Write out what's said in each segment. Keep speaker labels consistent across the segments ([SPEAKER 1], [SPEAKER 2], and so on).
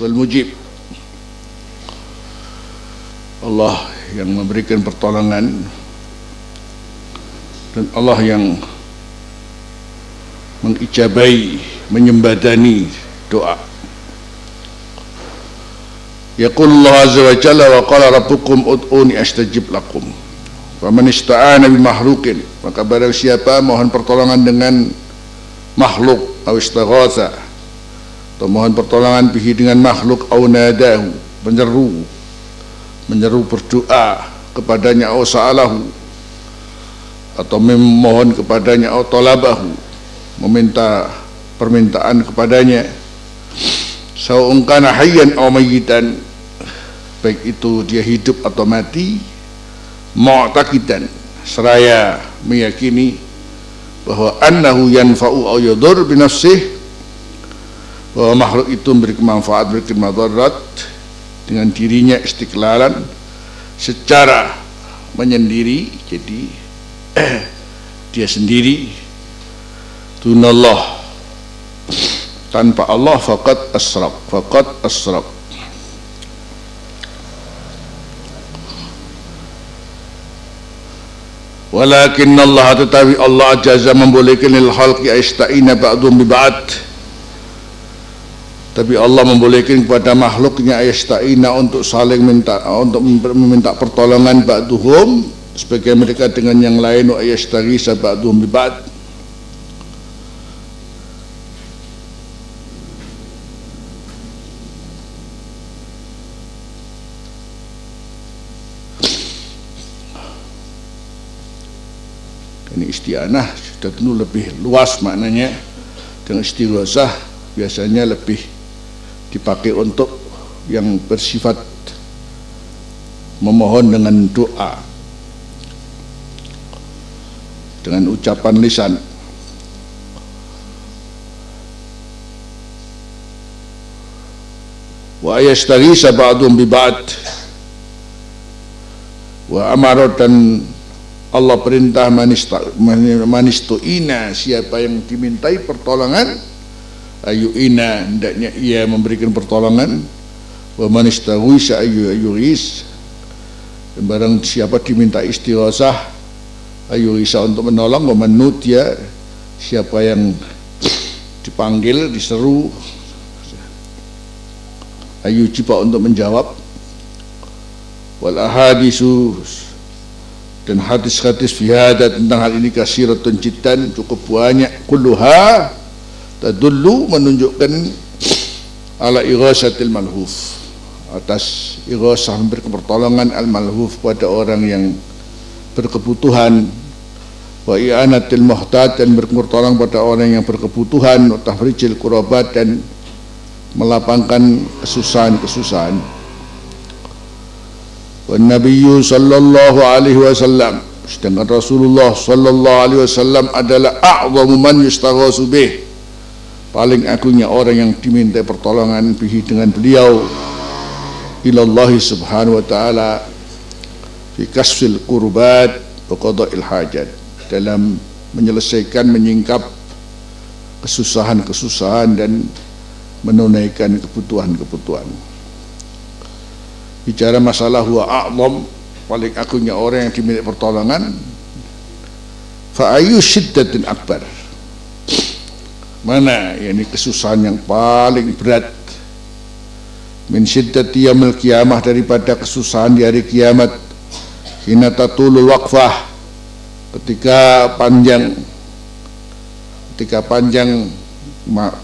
[SPEAKER 1] wal mujib Allah yang memberikan pertolongan dan Allah yang mengijabai menyembadani doa. Yaqul Allah azza wa jalla wa qala rabbukum ud'uni astajib lakum. Wa man ista'ana bi makhluqin. Maka barang siapa mohon pertolongan dengan makhluk atau istaghatha atau mohon pertolongan bihi dengan makhluk au nadahu menyeru menyeru berdoa kepadanya au sa'alahu atau memohon kepadanya atau talabahu meminta permintaan kepadanya. Sawa'un kana hayyan mayyitan baik itu dia hidup atau mati mu'taqidan seraya meyakini bahwa annahu yanfa'u aw yadur bi nafsih bahwa makhluk itu memberi manfaat memberi madarat dengan dirinya istiqlalan secara menyendiri. Jadi dia sendiri. Tunallah tanpa Allah faqad asrab faqad asrab Walakin Allah tetapi Allah jaza membolehkan lil khalqi aista'ina ba'dhum bi ba'd. Tapi Allah membolehkan kepada makhluknya aista'ina untuk saling minta untuk meminta pertolongan ba'duhum sebagai mereka dengan yang lain wa yashtaghi ba'dhum bi ba'd. Ini istianah sudah tentu lebih luas maknanya. Dengan istighosah biasanya lebih dipakai untuk yang bersifat memohon dengan doa dengan ucapan lisan. Wa yastaghisa ba'dhum bi ba'd. Wa amara dan Allah perintah manistu ina siapa yang dimintai pertolongan ayu ina hendaknya ia memberikan pertolongan. Wa manistaghisa ayu ayuis. Barang siapa diminta istighosah ayu Isa untuk menolong. Memenut ya siapa yang dipanggil diseru ayu cipa untuk menjawab. Wal ahadisu dan hadis-hadis fihada tentang hal ini kasiratun jiddan cukup banyak kulluha tadullu menunjukkan ala ighasatil malhuf atas ighasah memberi pertolongan al malhuf pada orang yang berkebutuhan wa i'anatil muhtaj dan berpertolongan pada orang yang berkebutuhan wa tahrijil kurabat dan melapangkan kesusahan-kesusahan. Wa nabiyyu sallallahu alaihi wasallam sedangkan Rasulullah sallallahu alaihi wasallam adalah a'zamu man yustaghasu bih paling agungnya orang yang diminta pertolongan bihi dengan beliau ilallahi subhanahu wa ta'ala fi kasfil kurbat wa hajat. Dalam menyelesaikan menyingkap kesusahan-kesusahan dan menunaikan kebutuhan-kebutuhan. Bicara masalah huwa a'lam paling agungnya orang yang dimiliki pertolongan fa ayu syiddatin akbar mana? Ini kesusahan yang paling berat. Min syiddati yaumil kiamah daripada kesusahan di hari kiamat. Hina tatulul waqfah. Ketika panjang ketika panjang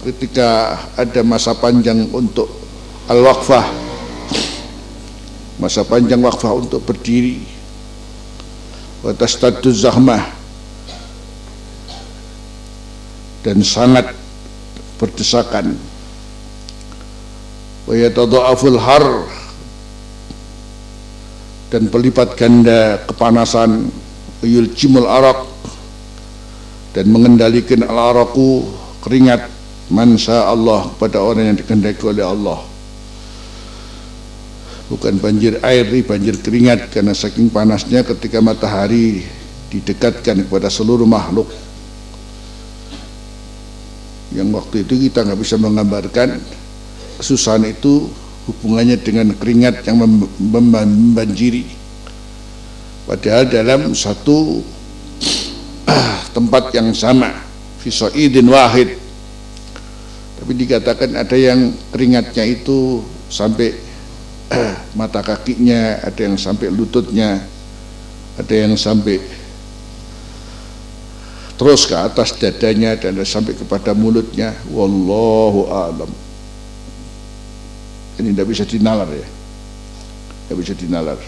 [SPEAKER 1] ketika ada masa panjang untuk al waqfah masa panjang waqfah untuk berdiri. Wa tastaddu zahmah dan sangat berdesakan. Wa har dan pelipat ganda kepanasan yul jimul arak dan mengendalikan al araku keringat mansa Allah pada orang yang dikehendaki oleh Allah. Bukan banjir air ini banjir keringat karena saking panasnya ketika matahari didekatkan kepada seluruh makhluk yang waktu itu kita nggak bisa menggambarkan kesusahan itu hubungannya dengan keringat yang membanjiri. Padahal dalam satu tempat yang sama fisoidin wahid. Tapi dikatakan ada yang keringatnya itu sampai mata kakinya ada yang sampai lututnya ada yang sampai terus ke atas dadanya dan sampai kepada mulutnya. Wallahu alam. Ini tidak bisa dinalar ya. Tidak bisa dinalar.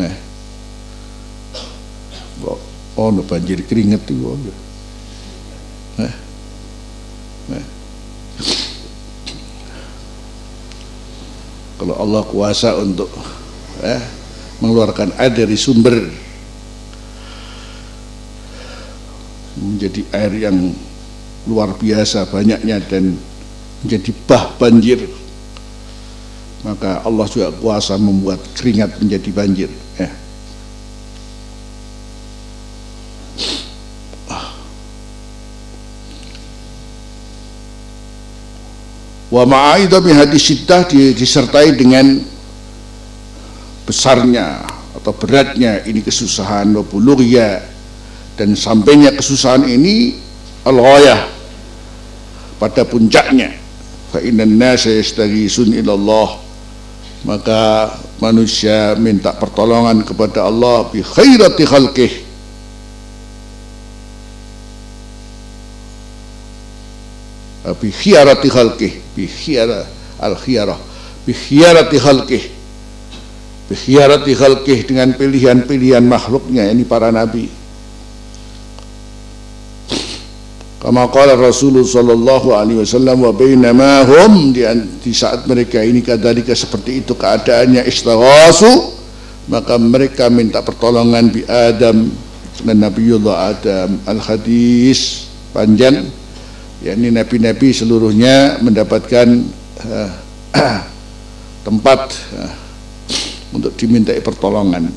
[SPEAKER 1] Eh. Oh no banjir keringet itu eh. Eh. Kalau Allah kuasa untuk eh mengeluarkan air dari sumber menjadi air yang luar biasa banyaknya dan menjadi bah banjir maka Allah juga kuasa membuat keringat menjadi banjir ya. wa ma'aidah hadis syiddah disertai dengan besarnya atau beratnya ini kesusahan ya dan sampainya kesusahan ini al pada puncaknya. Fa innan nasa yastaghisun ilallah. Maka manusia minta pertolongan kepada Allah bi khairati khalqih. Bi khiyarati khalqih bi khiyara al bi khiyarati khalqih Bikhiarati khalqih dengan pilihan-pilihan makhluknya ini para nabi. Kama qala Rasulullah sallallahu alaihi wasallam wa bainama hum? Di, di saat mereka ini kadalika seperti itu keadaannya istaghasu maka mereka minta pertolongan bi Adam dengan Nabiullah Adam al hadis panjang. Yakni nabi-nabi seluruhnya mendapatkan uh, tempat uh, untuk dimintai pertolongan.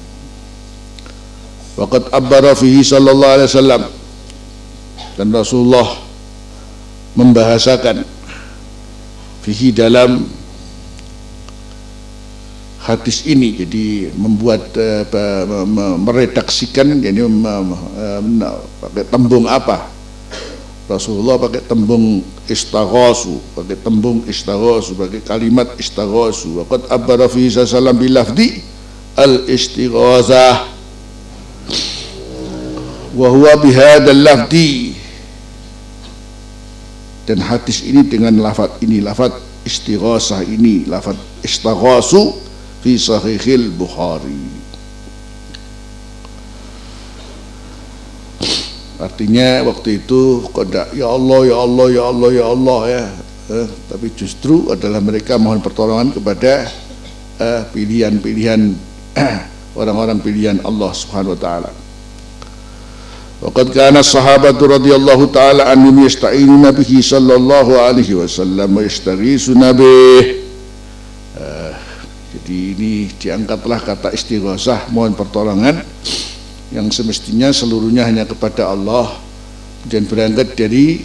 [SPEAKER 1] Waqat abbara fihi sallallahu alaihi wasallam dan Rasulullah membahasakan fihi dalam hadis ini jadi membuat uh, meredaksikan jadi uh, pakai tembung apa Rasulullah pakai tembung istaghasu, pakai tembung istaghasu, pakai kalimat istaghasu. Waqad abara fi sallam bil lafdi al istighazah. Wa huwa bihadzal lafdi. Dan hadis ini dengan lafaz ini, lafaz istighasah ini, lafaz istaghasu fi sahihil Bukhari. Artinya waktu itu kodak ya Allah ya Allah ya Allah ya Allah ya. Eh, tapi justru adalah mereka mohon pertolongan kepada eh, pilihan-pilihan eh, orang-orang pilihan Allah Subhanahu wa taala. Waqad kana sahabatu radhiyallahu taala anhum yasta'inuna bihi sallallahu alaihi wasallam wa yastaghisuna bih. Uh, jadi ini diangkatlah kata istighosah mohon pertolongan yang semestinya seluruhnya hanya kepada Allah dan berangkat dari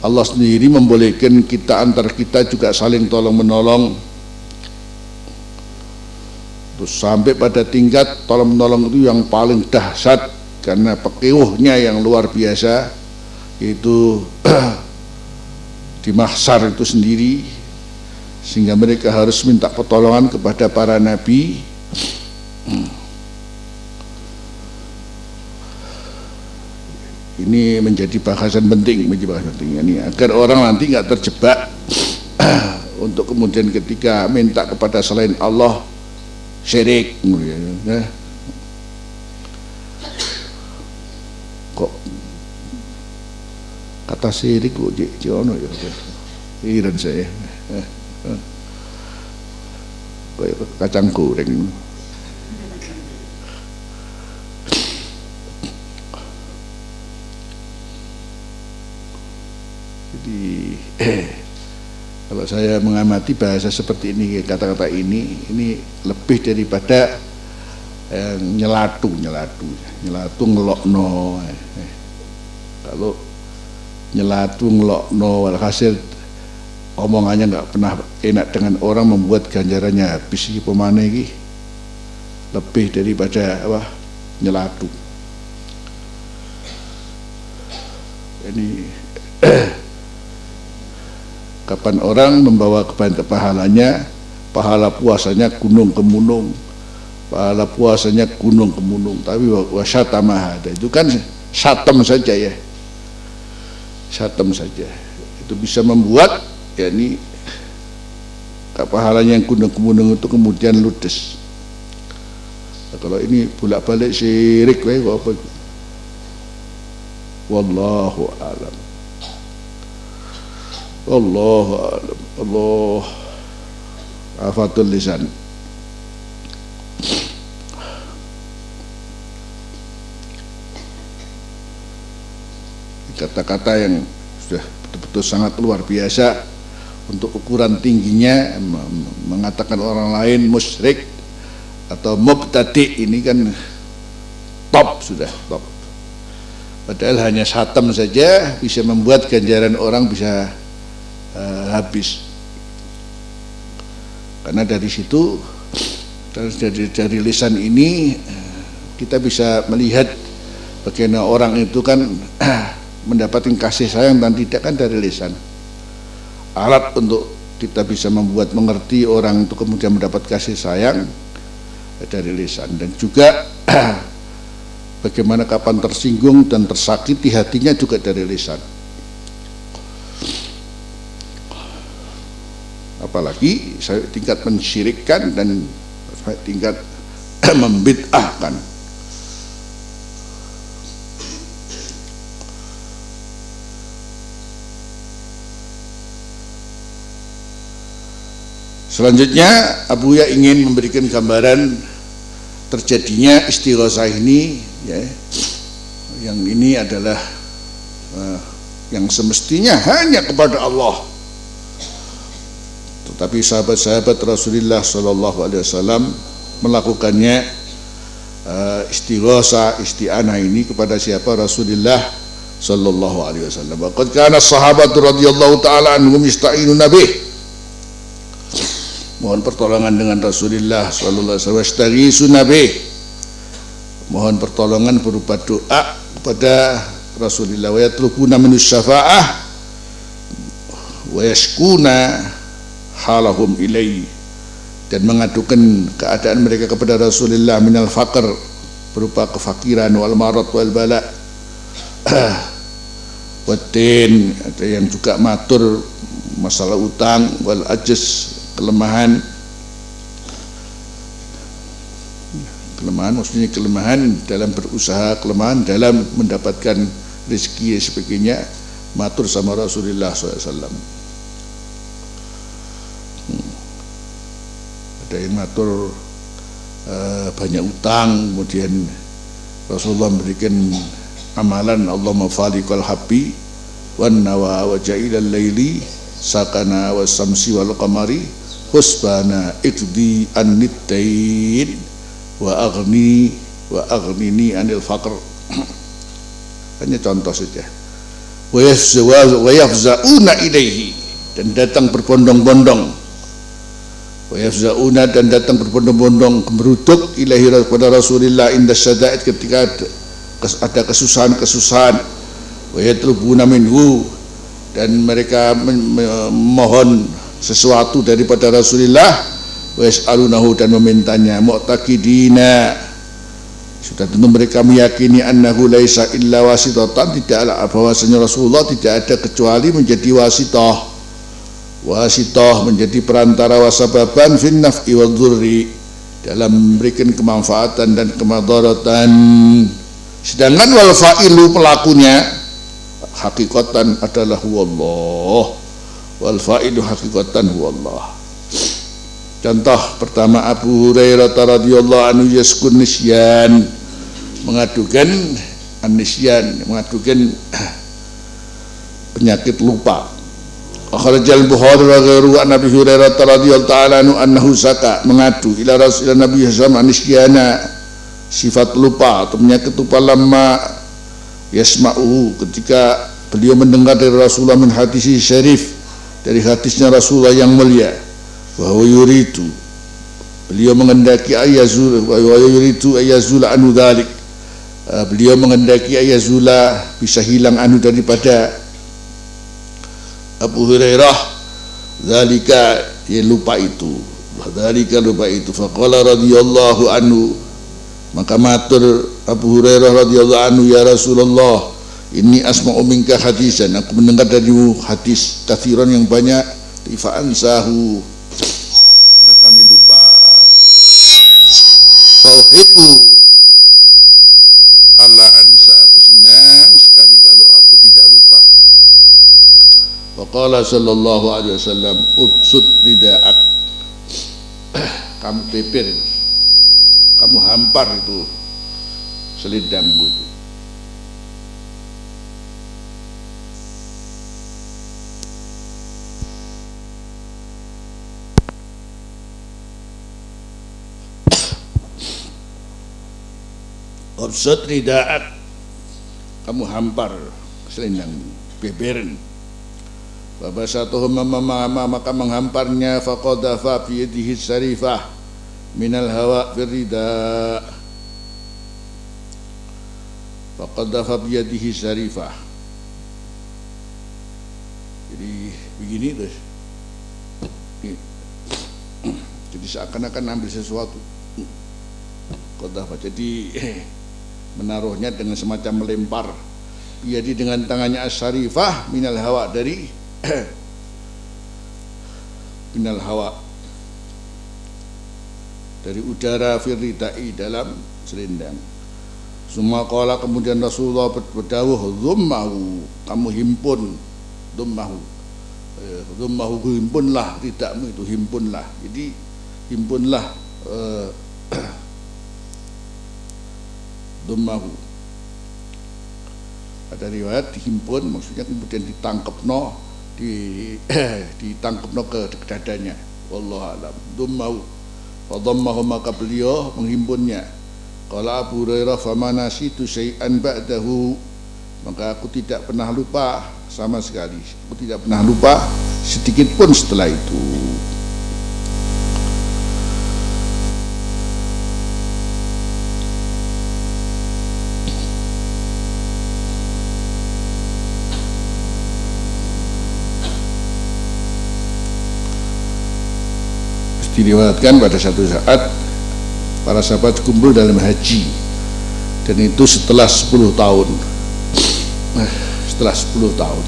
[SPEAKER 1] Allah sendiri membolehkan kita antar kita juga saling tolong menolong terus sampai pada tingkat tolong menolong itu yang paling dahsyat karena pekiuhnya yang luar biasa itu di mahsar itu sendiri sehingga mereka harus minta pertolongan kepada para nabi. ini menjadi bahasan penting menjadi bahasan penting. Ini agar orang nanti nggak terjebak. Untuk kemudian ketika minta kepada selain Allah syirik ya. kok kata syirik kok cik? Ono ya? Iran saya. Eh, eh. kayak kacang goreng di eh, kalau saya mengamati bahasa seperti ini kata-kata ini ini lebih daripada eh, nyelatu nyelatu nyelatu ngelokno eh, eh. kalau nyelatu ngelokno walhasil omongannya nggak pernah enak dengan orang membuat ganjarannya habis ini lebih daripada apa? Nyelatu. Ini kapan orang membawa kepada pahalanya pahala puasanya gunung kemunung pahala puasanya gunung kemunung tapi wasatama ada itu kan satam saja ya. Satam saja. Itu bisa membuat ya ini pahalanya yang gunung kemunung itu kemudian ludes. Nah, kalau ini bolak balik syirik ya apa wallahu alam alam. Allah afatul lisan kata-kata yang sudah betul-betul sangat luar biasa untuk ukuran tingginya mengatakan orang lain musyrik atau mubtadi ini kan top sudah top. Padahal hanya satam saja bisa membuat ganjaran orang bisa uh, habis. Karena dari situ dari, dari lisan ini kita bisa melihat bagaimana orang itu kan mendapatkan kasih sayang dan tidak kan dari lisan. Alat untuk kita bisa membuat mengerti orang itu kemudian mendapat kasih sayang dari lisan. Dan juga bagaimana kapan tersinggung dan tersakiti hatinya juga dari lisan apalagi tingkat mensyirikkan dan tingkat membid'ahkan Selanjutnya Abu Ya ingin memberikan gambaran terjadinya istighosah ini ya. Yang ini adalah uh, yang semestinya hanya kepada Allah. Tetapi sahabat-sahabat Rasulullah Shallallahu alaihi wasallam melakukannya uh, istighosah isti'anah ini kepada siapa? Rasulullah Shallallahu alaihi wasallam. Qad kana sahabat radhiyallahu taala anhum yasta'inu nabih. Mohon pertolongan dengan Rasulullah sallallahu alaihi wasallam. Mohon pertolongan berupa doa kepada Rasulullah. Wa yatlubuna min syafa'ah. Wa yashkuna halahum ilai dan mengadukan keadaan mereka kepada Rasulullah minal faqr berupa kefakiran wal marad wal bala. Watin ada yang juga matur masalah utang wal ajis kelemahan. Kelemahan maksudnya kelemahan dalam berusaha kelemahan dalam mendapatkan rezeki dan sebagainya matur sama Rasulullah SAW ada yang matur uh, banyak utang kemudian Rasulullah memberikan amalan Allah mafaliqal habbi wan nawa wa ja'ilal laili sakana wa samsi wal qamari husbana ikdi annittain wa agni wa aghnini anil faqr. Hanya contoh saja. Wa yafza'una ilaihi. Dan datang berbondong-bondong wa yafza'una dan datang berbondong-bondong meruduk ilahi kepada Rasulullah inda syada'id ketika ada kesusahan-kesusahan. Wa yatlubuna minhu dan mereka memohon sesuatu daripada Rasulullah wa yas'alunahu dan memintanya mu'taqidina. Sudah tentu mereka meyakini annahu laisa illa wasitatan tidaklah bahwasanya Rasulullah tidak ada kecuali menjadi wasitah wasitah menjadi perantara wasababan fin naf'i wa dhurri dalam memberikan kemanfaatan dan kemadaratan sedangkan wal fa'ilu pelakunya hakikatan adalah wallah wal faidu hakikatan huwa Allah contoh pertama Abu Hurairah radhiyallahu anhu yaskun nisyan. Mengadukan anisyan mengadukan penyakit lupa Akhrajal Bukhari wa ghairu an Nabi Hurairah radhiyallahu ta'ala anhu annahu saka mengadu ila Rasulullah Nabi sallallahu anisyana sifat lupa atau penyakit lupa lama yasma'u. Ketika beliau mendengar dari Rasulullah min hadis syarif dari hadisnya Rasulullah yang mulia bahwa yuritu beliau mengendaki ayazul wa yuritu ayazul anu dalik uh, beliau mengendaki ayazula bisa hilang anu daripada Abu Hurairah zalika dia lupa itu. Zalika lupa itu. Faqala radhiyallahu anhu maka matur Abu Hurairah radhiyallahu anhu ya Rasulullah ini asma'u minka hadisan. Aku mendengar darimu hadis kathiran yang banyak. Tifa'an sahu kami lupa. Fauhibu Waqala sallallahu alaihi wasallam ubsut rida'ak kamu pepir kamu hampar itu selidangmu itu. Obsut ridaat kamu hampar selendang beberin Babasatuhum mamama maka menghamparnya faqadafa fi yadihi sarifah minal hawa firrida faqadafa fi yadihi sarifah jadi begini terus jadi seakan-akan ambil sesuatu. Qadafa. Jadi menaruhnya dengan semacam melempar. Jadi dengan tangannya as-sarifah minal hawa dari minal hawa. Dari udara firridai dalam selendang. Semua kala kemudian Rasulullah berdawuh dhummahu kamu himpun. Dhummahu eh, dhummahu himpunlah. Tidakmu itu himpunlah. Jadi himpunlah eh, Dummahu ada riwayat dihimpun maksudnya kemudian ditangkap no di ditangkap no ke dadanya wallahu alam. Dummahu fadammahu maka beliau menghimpunnya kalau Abu Hurairah famana situ syai'an ba'dahu? Maka aku tidak pernah lupa sama sekali. Aku tidak pernah lupa sedikit pun setelah itu diriwayatkan pada satu saat para sahabat kumpul dalam haji. Dan itu setelah 10 tahun. Eh, setelah 10 tahun.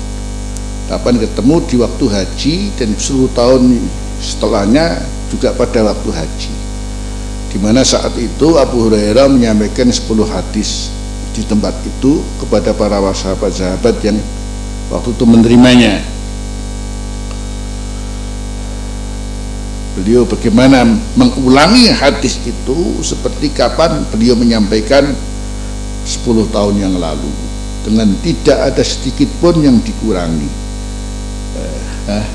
[SPEAKER 1] Kapan ketemu di waktu haji dan 10 tahun setelahnya juga pada waktu haji. Di mana saat itu Abu Hurairah menyampaikan 10 hadis di tempat itu kepada para sahabat-sahabat yang waktu itu menerimanya beliau bagaimana mengulangi hadis itu seperti kapan beliau menyampaikan 10 tahun yang lalu. Dengan tidak ada sedikit pun yang dikurangi. Eh, eh.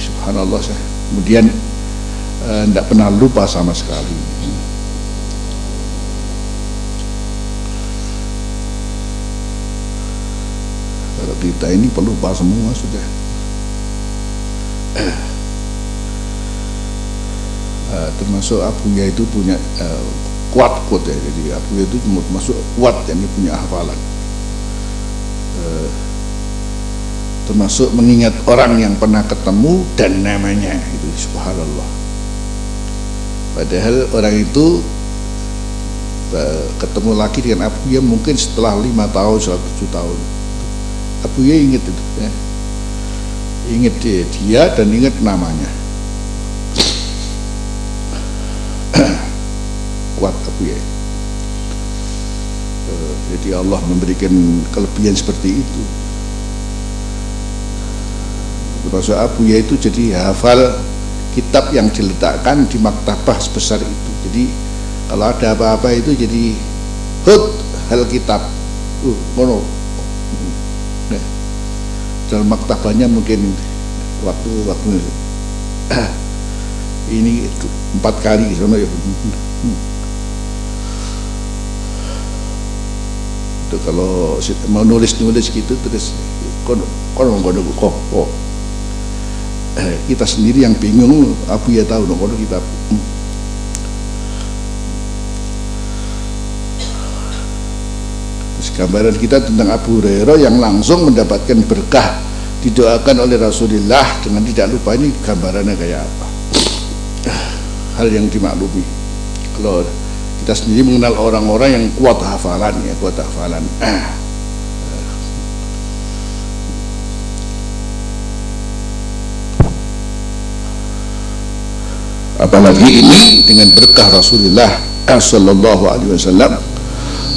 [SPEAKER 1] subhanallah saya kemudian tidak eh, pernah lupa sama sekali. Kalau kita ini pelupa semua sudah uh, termasuk Abuya itu punya uh, kuat kuat ya. Jadi Abuya itu termasuk kuat yang punya hafalan. Uh, termasuk mengingat orang yang pernah ketemu dan namanya. Itu subhanallah. Padahal orang itu uh, ketemu lagi dengan Abuya mungkin setelah lima tahun setelah tujuh tahun Abuya ingat itu ya ingat dia, dia dan ingat namanya. Kuat aku ya. Eh, jadi Allah memberikan kelebihan seperti itu. Termasuk Abu ya itu jadi hafal kitab yang diletakkan di maktabah sebesar itu. Jadi kalau ada apa-apa itu jadi hut hal kitab. Uh, mono dalam maktabahnya mungkin waktu waktu ini empat kali sana ya. Itu kalau mau nulis nulis gitu terus kon kon kono kok eh, kita sendiri yang bingung Abu ya tahu kono kita gambaran kita tentang Abu Hurairah yang langsung mendapatkan berkah didoakan oleh Rasulullah dengan tidak lupa ini gambarannya kayak apa. Hal yang dimaklumi. Kalau kita sendiri mengenal orang-orang yang kuat hafalan ya kuat hafalan. Apalagi ini dengan berkah Rasulullah Sallallahu Alaihi Wasallam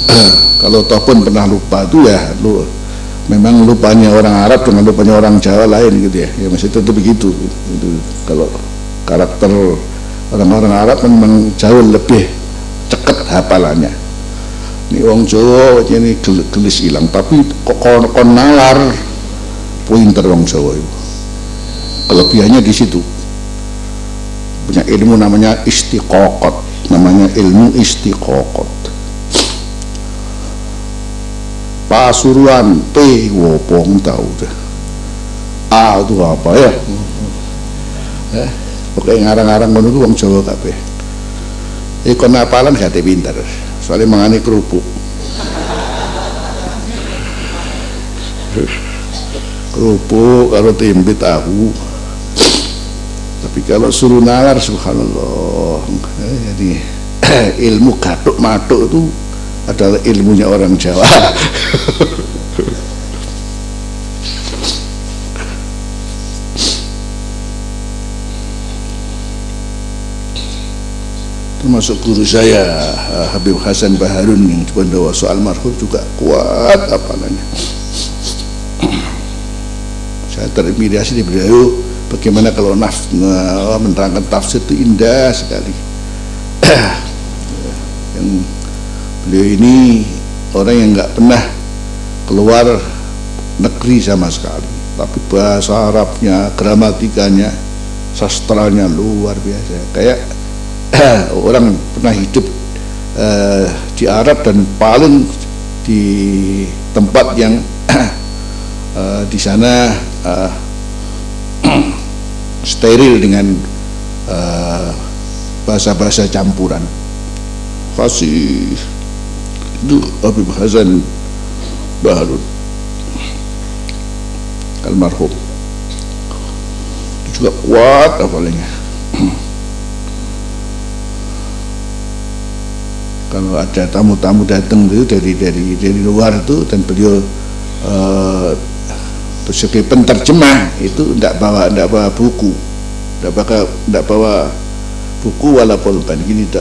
[SPEAKER 1] kalau toh pun pernah lupa itu ya lu memang lupanya orang Arab dengan lupanya orang Jawa lain gitu ya. Ya masih tentu begitu. Itu kalau karakter orang-orang Arab memang jauh lebih ceket hafalannya. Ini wong Jawa ini gelis hilang tapi kok kon, kon nalar. Pointer wong Jawa itu. Kelebihannya di situ. Punya ilmu namanya istiqoqot. Namanya ilmu istiqoqot pasuruan P wopong tahu deh A itu apa ya? Eh, pokoknya ngarang-ngarang menurut wong Jawa kabeh. Ikon apalan gak pinter soalnya mengani kerupuk. Kerupuk kalau tempe tahu. Tapi kalau suruh nalar subhanallah. Eh, jadi ilmu gatuk matuk itu adalah ilmunya orang Jawa. Termasuk guru saya eh, Habib Hasan Baharun yang Bondowo soal marhum juga kuat apalanya saya terinspirasi di beliau bagaimana kalau naf, menerangkan tafsir itu indah sekali. Yang beliau ini orang yang nggak pernah keluar negeri sama sekali. Tapi bahasa Arabnya gramatikanya sastranya luar biasa. Kayak orang pernah hidup uh, di Arab dan paling di tempat yang uh, di sana uh, steril dengan bahasa-bahasa uh, campuran fasih itu Habib Hasan Baharun. Almarhum. Juga kuat apalagi kalau ada tamu-tamu datang itu dari dari dari luar itu dan beliau uh, sebagai penterjemah itu tidak bawa tidak bawa buku. Tidak bawa tidak bawa buku walaupun gini tak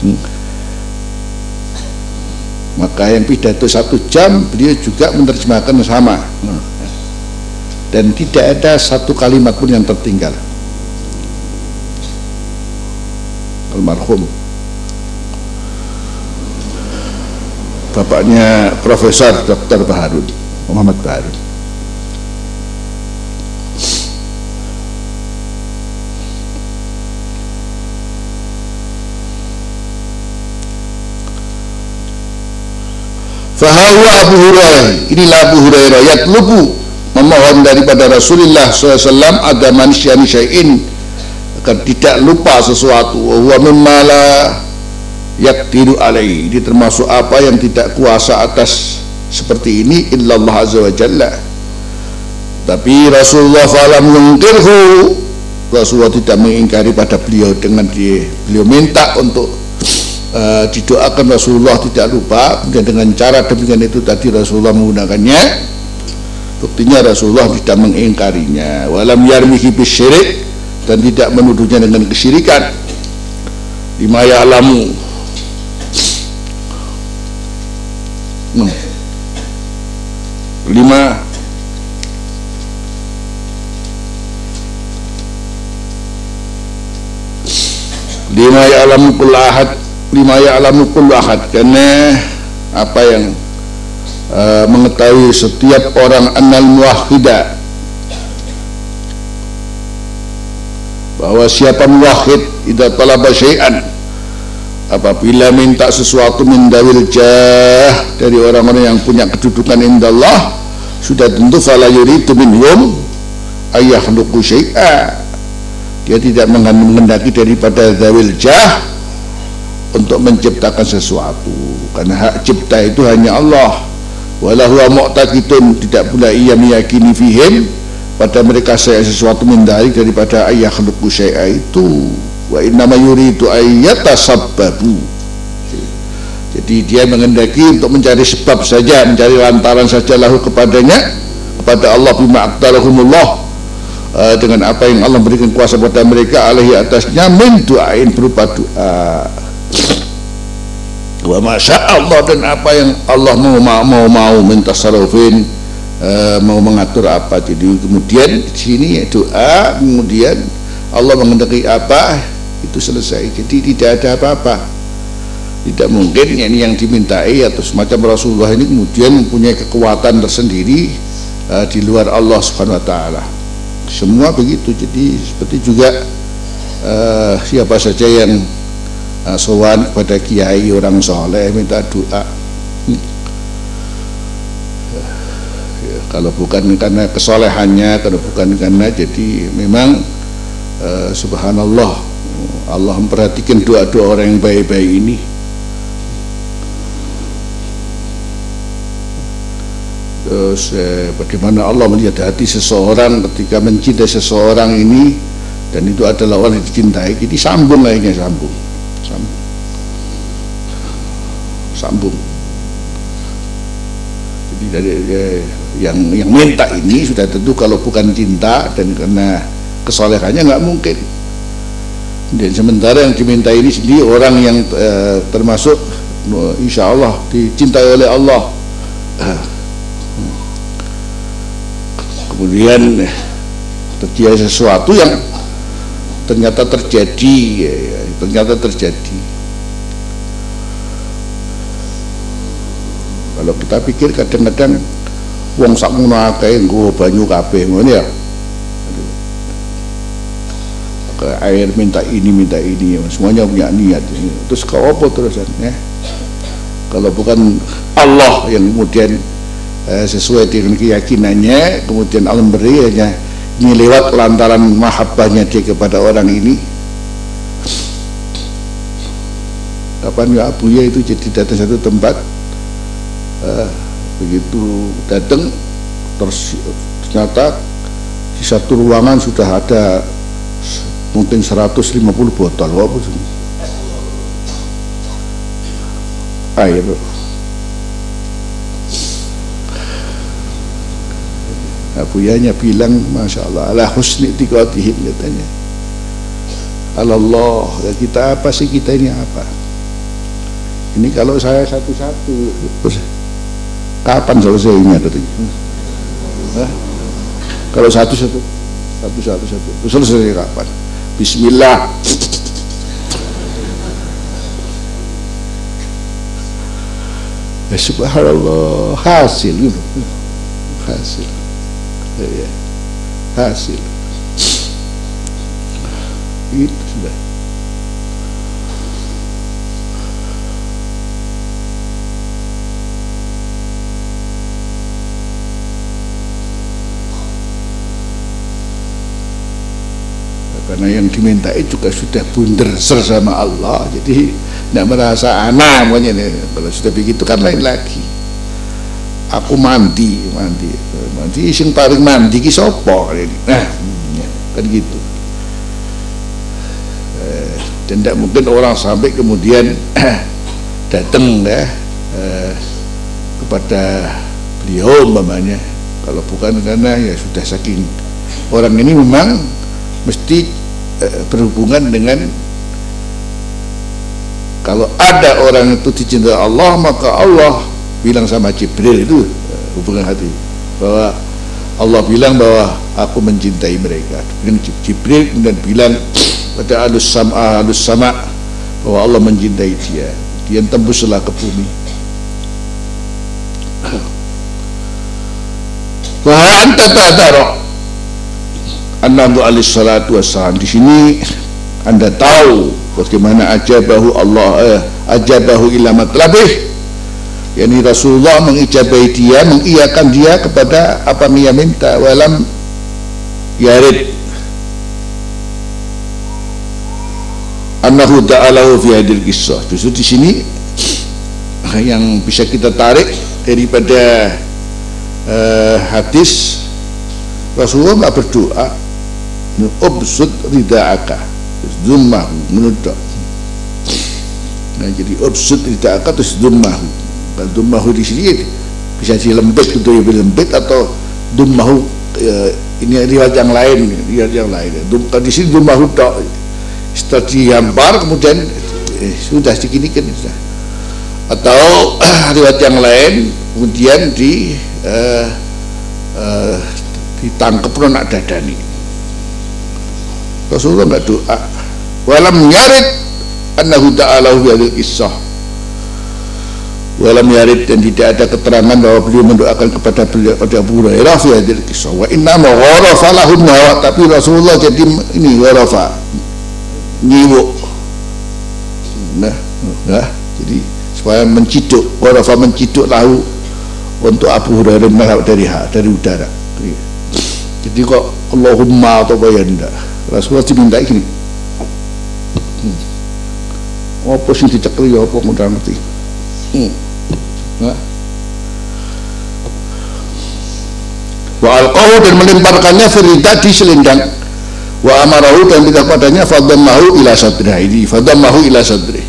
[SPEAKER 1] hmm. Maka yang pidato satu jam beliau juga menerjemahkan sama. Dan tidak ada satu kalimat pun yang tertinggal. Almarhum. Bapaknya Profesor Dr. Baharun Muhammad Baharun Fahawa Abu Hurairah. Inilah Abu Hurairah. Yatlubu memohon daripada Rasulullah SAW ada manusia syai'in. Agar tidak lupa sesuatu. Wa mimma la yaktiru alaihi. Ini termasuk apa yang tidak kuasa atas seperti ini? Illallah azza wa jalla. Tapi Rasulullah falam yungkirhu Rasulullah tidak mengingkari pada beliau dengan dia. Beliau minta untuk uh, didoakan Rasulullah tidak lupa dan dengan cara demikian itu tadi Rasulullah menggunakannya. Buktinya Rasulullah tidak mengingkarinya. Walam yarmihi bisyirik dan tidak menuduhnya dengan kesyirikan. Lima ya'lamu. Hmm. lima. Lima ya'lamu kullu ahad lima ya'lamu kullu ahad. Karena apa yang uh, mengetahui setiap orang annal muwahhidah bahwa siapa muwahhid idza talaba syai'an apabila minta sesuatu min dawil jah dari orang-orang yang punya kedudukan indallah sudah tentu fala yuridu minhum ayah luku syai'a. Dia tidak menghendaki daripada dawil jah untuk menciptakan sesuatu. Karena hak cipta itu hanya Allah. Walau huwa mu'taqidun tidak pula ia meyakini fihim. Pada mereka saya sesuatu mendari daripada ayah khluqu syai'a itu. Wa inna ma yuridu sabbabu jadi dia mengendaki untuk mencari sebab saja mencari lantaran saja lahu kepadanya kepada Allah bima aqdarahumullah uh, dengan apa yang Allah berikan kuasa pada mereka alaihi atasnya min doain berupa doa wa masya Allah dan apa yang Allah mau mau mau, minta sarufin uh, mau mengatur apa. Jadi kemudian di sini ya doa kemudian Allah mengendaki apa itu selesai. Jadi tidak ada apa-apa. Tidak mungkin ini yang dimintai atau semacam Rasulullah ini kemudian mempunyai kekuatan tersendiri uh, di luar Allah Subhanahu wa taala. Semua begitu. Jadi seperti juga uh, siapa saja yang uh, sowan kepada kiai orang soleh minta doa. Ya, kalau bukan karena kesolehannya kalau bukan karena jadi memang uh, subhanallah Allah memperhatikan doa-doa orang yang baik-baik ini. Terus eh, bagaimana Allah melihat hati seseorang ketika mencintai seseorang ini dan itu adalah orang yang dicintai. Jadi sambung lainnya sambung sambung. Jadi dari eh, yang yang minta ini sudah tentu kalau bukan cinta dan karena kesolehannya nggak mungkin. Dan sementara yang diminta ini sendiri orang yang eh, termasuk insya Allah dicintai oleh Allah. Kemudian terjadi sesuatu yang ternyata terjadi ya, ya, ternyata terjadi. Kalau kita pikir kadang-kadang wong sak ngono akeh banyu kabeh ngono ya. Ke air minta ini minta ini semuanya punya niat terus kau apa terusan ya? Kalau bukan Allah yang kemudian eh, sesuai dengan keyakinannya kemudian Allah beri hanya ini lewat lantaran mahabbahnya dia kepada orang ini. Kapan ya Abuya itu jadi datang satu tempat uh, begitu datang terus ternyata di satu ruangan sudah ada mungkin 150 botol apa air nah, buyanya bilang Masya Allah ala husni tikatihim katanya Allah ya kita apa sih kita ini apa ini kalau saya satu-satu Kapan selesainya katanya? Kalau satu satu satu selesai kapan? Bismillah. Ya subhanallah hasil gitu. Hasil. Ya, hasil. Itu sudah. karena yang dimintai juga sudah bunder sama Allah jadi tidak merasa anak pokoknya nih kalau sudah begitu kan lain lagi aku mandi mandi. Mandi sing paling mandi ki sopo nah ya, kan gitu. Eh, dan tidak mungkin orang sampai kemudian datang ya eh, kepada beliau umpamanya. Kalau bukan karena ya sudah saking orang ini memang mesti Eh, berhubungan dengan kalau ada orang itu dicintai Allah maka Allah bilang sama Jibril itu eh, hubungan hati. Bahwa Allah bilang bahwa aku mencintai mereka. Dengan Jibril dan bilang pada alus sama alus sama bahwa Allah mencintai dia. Dia tembuslah ke bumi. Bahwa anta An-Nabi alaihi salatu wassalam. Di sini Anda tahu bagaimana ajabahu Allah eh, ajabahu ila matlabih yakni Rasulullah mengijabahi dia mengiyakan dia kepada apa yang minta. Walam yarid annahu ta'alahu fi hadil kisah justru di sini yang bisa kita tarik daripada uh, hadis Rasulullah nggak berdoa. Ubsud rida'aka. Zummahu menuduk. Nah jadi ubsud rida'aka terus zummahu kalau zummahu di sini bisa dilembet itu ya lembet atau dummahu ya, ini riwayat yang lain riwayat yang lain. Dum, di sini dummahu tak setelah dihampar kemudian eh, sudah diginikan sudah. Atau riwayat yang lain kemudian di uh, uh, ditangkap nak dadani. Rasulullah nggak doa. Walam nyarit annahu ta'ala hadil kisah walam yarid dan tidak ada keterangan bahwa beliau mendoakan kepada beliau pada Abu Hurairah fi hadil kisah. Wa inna ma gharafa lahum tapi Rasulullah jadi ini gharafa. Nyiwuk nah, nah jadi supaya menciduk gharafa menciduk lahu untuk Abu Hurairah dari dari udara. Jadi kok Allahumma atau bayanda Rasulullah diminta ini hmm. apa sih dicekli apa mudah ngerti? Hmm. Nah. wa alqahu dan melemparkannya firida di selendang. Wa amarahu dan tidak padanya fadammahu ila sadri ini fadammahu ila sadri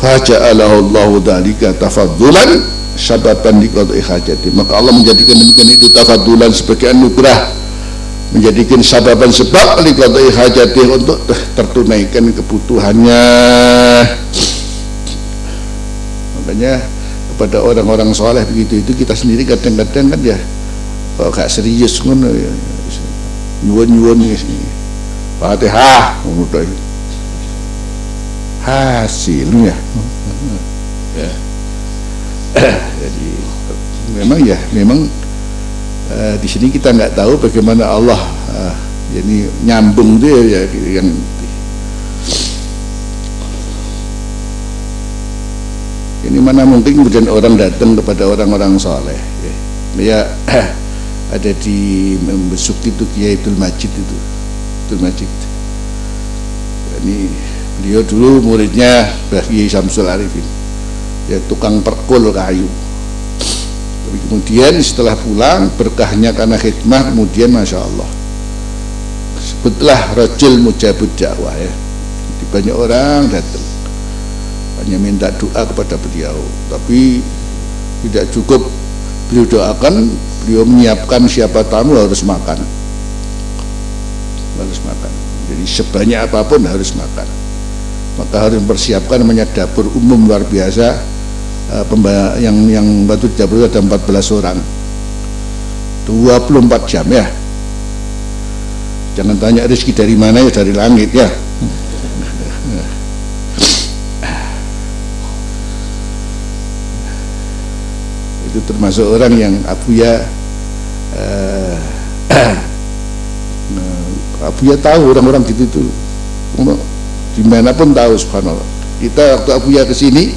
[SPEAKER 1] faja'alahu Allahu dalika tafaddulan sababan liqadhi hajati. Maka Allah menjadikan demikian itu tafadulan sebagai anugerah. Menjadikan sababan sebab liqadhi hajati untuk tertunaikan kebutuhannya. Makanya kepada orang-orang soleh begitu itu kita sendiri kadang-kadang kan ya kalau gak serius ngono ya. Nyuwun-nyuwun Fatihah hasilnya ya. Jadi memang ya memang uh, di sini kita nggak tahu bagaimana Allah uh, ini nyambung dia ya yang ini mana mungkin kemudian orang datang kepada orang-orang soleh ya, ya ada di membesuk itu Kiai Abdul Majid itu Abdul Majid. Ini beliau dulu muridnya Kiai Samsul Arifin ya tukang perkul kayu. Tapi kemudian setelah pulang berkahnya karena hikmah kemudian Masya Allah sebutlah rajul mujabud dakwah ya. Banyak orang datang hanya minta doa kepada beliau. Tapi tidak cukup beliau doakan beliau menyiapkan siapa tamu harus makan. Harus makan. Jadi sebanyak apa pun harus makan. Maka harus mempersiapkan namanya dapur umum luar biasa. Uh, yang yang batu dapur ada 14 orang. 24 jam ya. Jangan tanya rezeki dari mana ya dari langit ya itu termasuk orang yang Abuya uh, Abuya tahu orang-orang gitu itu di mana pun tahu subhanallah. Kita waktu Abuya ke sini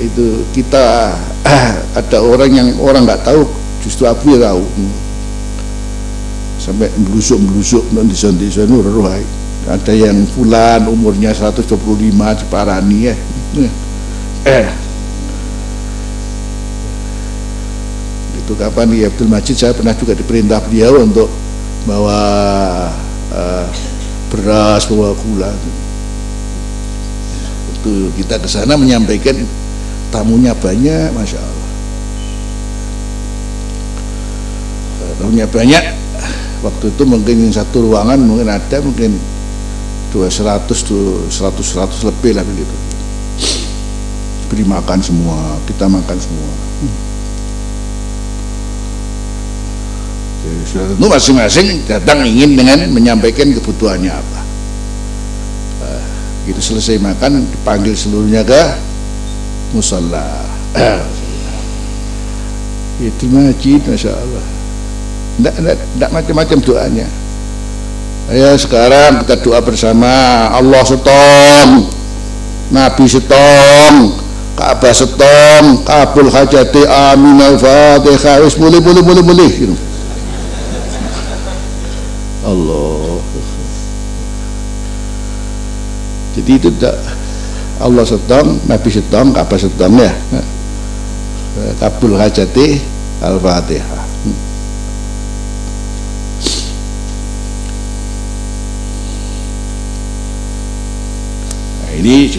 [SPEAKER 1] itu kita ada orang yang orang nggak tahu justru Abu ya tahu. Sampai di sana di sana ada yang fulan umurnya 125 di Parani ya eh itu kapan ya Abdul Majid saya pernah juga diperintah beliau untuk bawa uh, beras bawa gula. Itu kita ke sana menyampaikan tamunya banyak Masya Allah. Tamunya banyak. Waktu itu mungkin satu ruangan mungkin ada mungkin 200 100 100 lebih lah begitu. Beri makan semua kita makan semua itu masing-masing datang ingin dengan menyampaikan kebutuhannya apa. Gitu selesai makan dipanggil seluruhnya ke musalla itu majid masya Allah tidak macam-macam doanya. Ayo sekarang kita doa bersama. Allah setong Nabi setong Ka'bah setong kabul hajati amin al-fatihah boleh boleh boleh boleh gitu. Allah jadi itu tidak Allah setong Nabi setong Ka'bah setong ya kabul hajati al-fatihah ini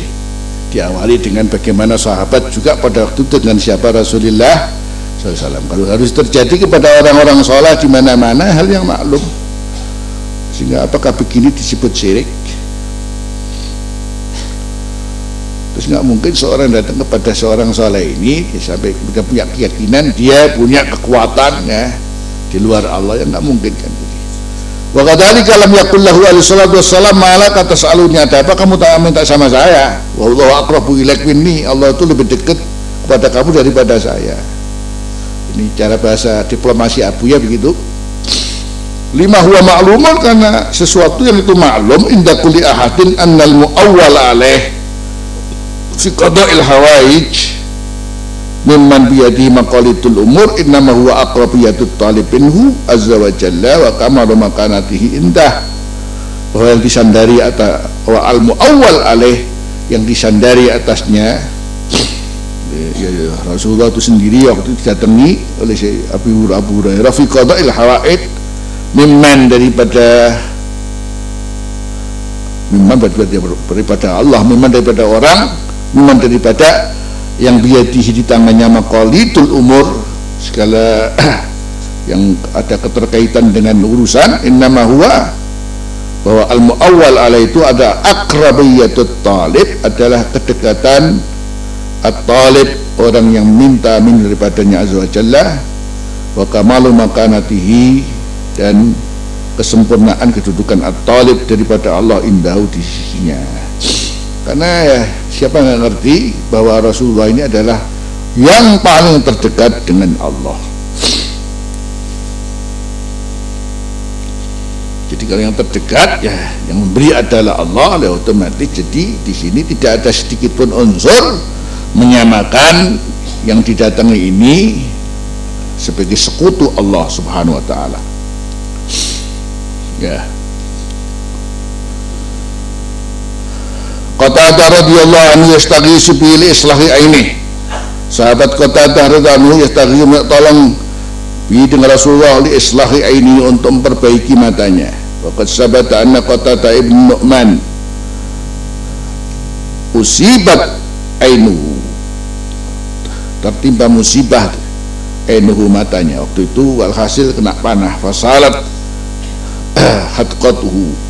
[SPEAKER 1] diawali dengan bagaimana sahabat juga pada waktu itu dengan siapa Rasulullah SAW. Kalau harus terjadi kepada orang-orang sholat di mana-mana hal yang maklum. Sehingga apakah begini disebut syirik? Terus nggak mungkin seorang datang kepada seorang soleh ini sampai punya keyakinan dia punya kekuatan ya di luar Allah yang nggak mungkin kan. Wa kadzalika lam yakul lahu alaihi salatu wassalam malah kata salunya ada apa kamu tak minta sama saya? Wallahu aqrabu ilaik minni. Allah itu lebih dekat kepada kamu daripada saya. Ini cara bahasa diplomasi Abu ya begitu. Lima huwa ma'lumun karena sesuatu yang itu maklum inda kulli ahadin annal muawwal alaih. Fi qada'il hawaij mimman biyadi maqalitul umur innama huwa aqrabiyatut talibinhu azza wa jalla wa kamalu makanatihi indah. Bahwa yang disandari atas wa al muawwal alaih yang disandari atasnya ya, ya, Rasulullah itu sendiri waktu didatangi oleh si Abu Hurairah fi qada'il hawaid mimman daripada mimman daripada Allah mimman daripada orang mimman daripada yang biadihi di tangannya maqalidul umur segala yang ada keterkaitan dengan urusan innama huwa bahwa al muawwal ala itu ada akrabiyatut talib adalah kedekatan at-talib orang yang minta min daripadanya azza wa jalla wa kamalu makanatihi dan kesempurnaan kedudukan at-talib daripada Allah indahu di sisinya. Karena ya siapa yang ngerti bahwa Rasulullah ini adalah yang paling terdekat dengan Allah. Jadi kalau yang terdekat ya yang memberi adalah Allah ya otomatis jadi di sini tidak ada sedikit pun unsur menyamakan yang didatangi ini sebagai sekutu Allah subhanahu wa ta'ala ya Qatadah radhiyallahu anhu yastaghisu bil islahi aini. Sahabat Qatadah radhiyallahu anhu yastaghisu tolong bi dengan Rasulullah li islahi aini untuk memperbaiki matanya. Waqad sabata anna Qatadah ibn Nu'man usibat ainu tertimpa musibah ainuhu matanya waktu itu walhasil kena panah fasalat hatqatuhu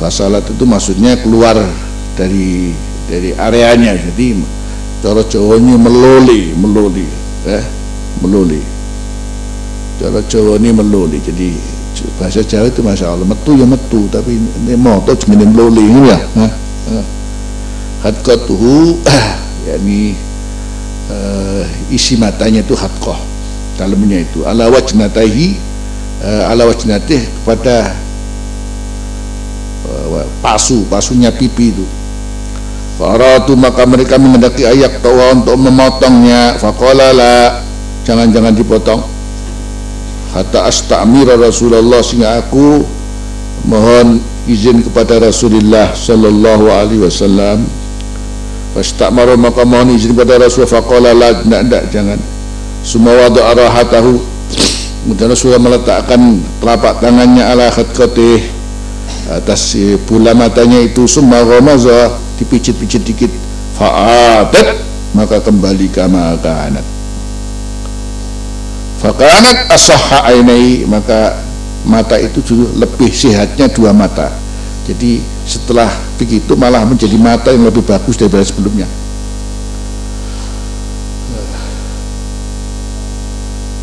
[SPEAKER 1] Fasalat itu maksudnya keluar dari dari areanya. Jadi cara Jawa ini meloli meloli eh meloli. Cara Jawa ini meloli. Jadi bahasa Jawa itu masya Allah metu ya metu tapi ini moto cuma meloli ini ya? Hadqatuhu yakni uh, isi matanya itu hadqah dalamnya itu. Ala wajnatahi uh, ala wajnatih kepada pasu pasunya pipi itu Faratu maka mereka mengendaki ayak tawa untuk memotongnya. Faqala la Jangan-jangan dipotong. Hatta astamira Rasulullah Sehingga aku Mohon izin kepada Rasulullah Sallallahu alaihi wasallam. Fastakmaru maka mohon izin kepada Rasulullah. Faqala la Tidak, jangan. Semua wadu arahatahu Kemudian Rasulullah meletakkan telapak tangannya ala khatqatih atas pula matanya itu semua romaza dipijit-pijit dikit. Fa'adat maka kembali kama kanat. Fakanat asahha ainai maka mata itu justru lebih sehatnya dua mata. Jadi setelah begitu malah menjadi mata yang lebih bagus daripada sebelumnya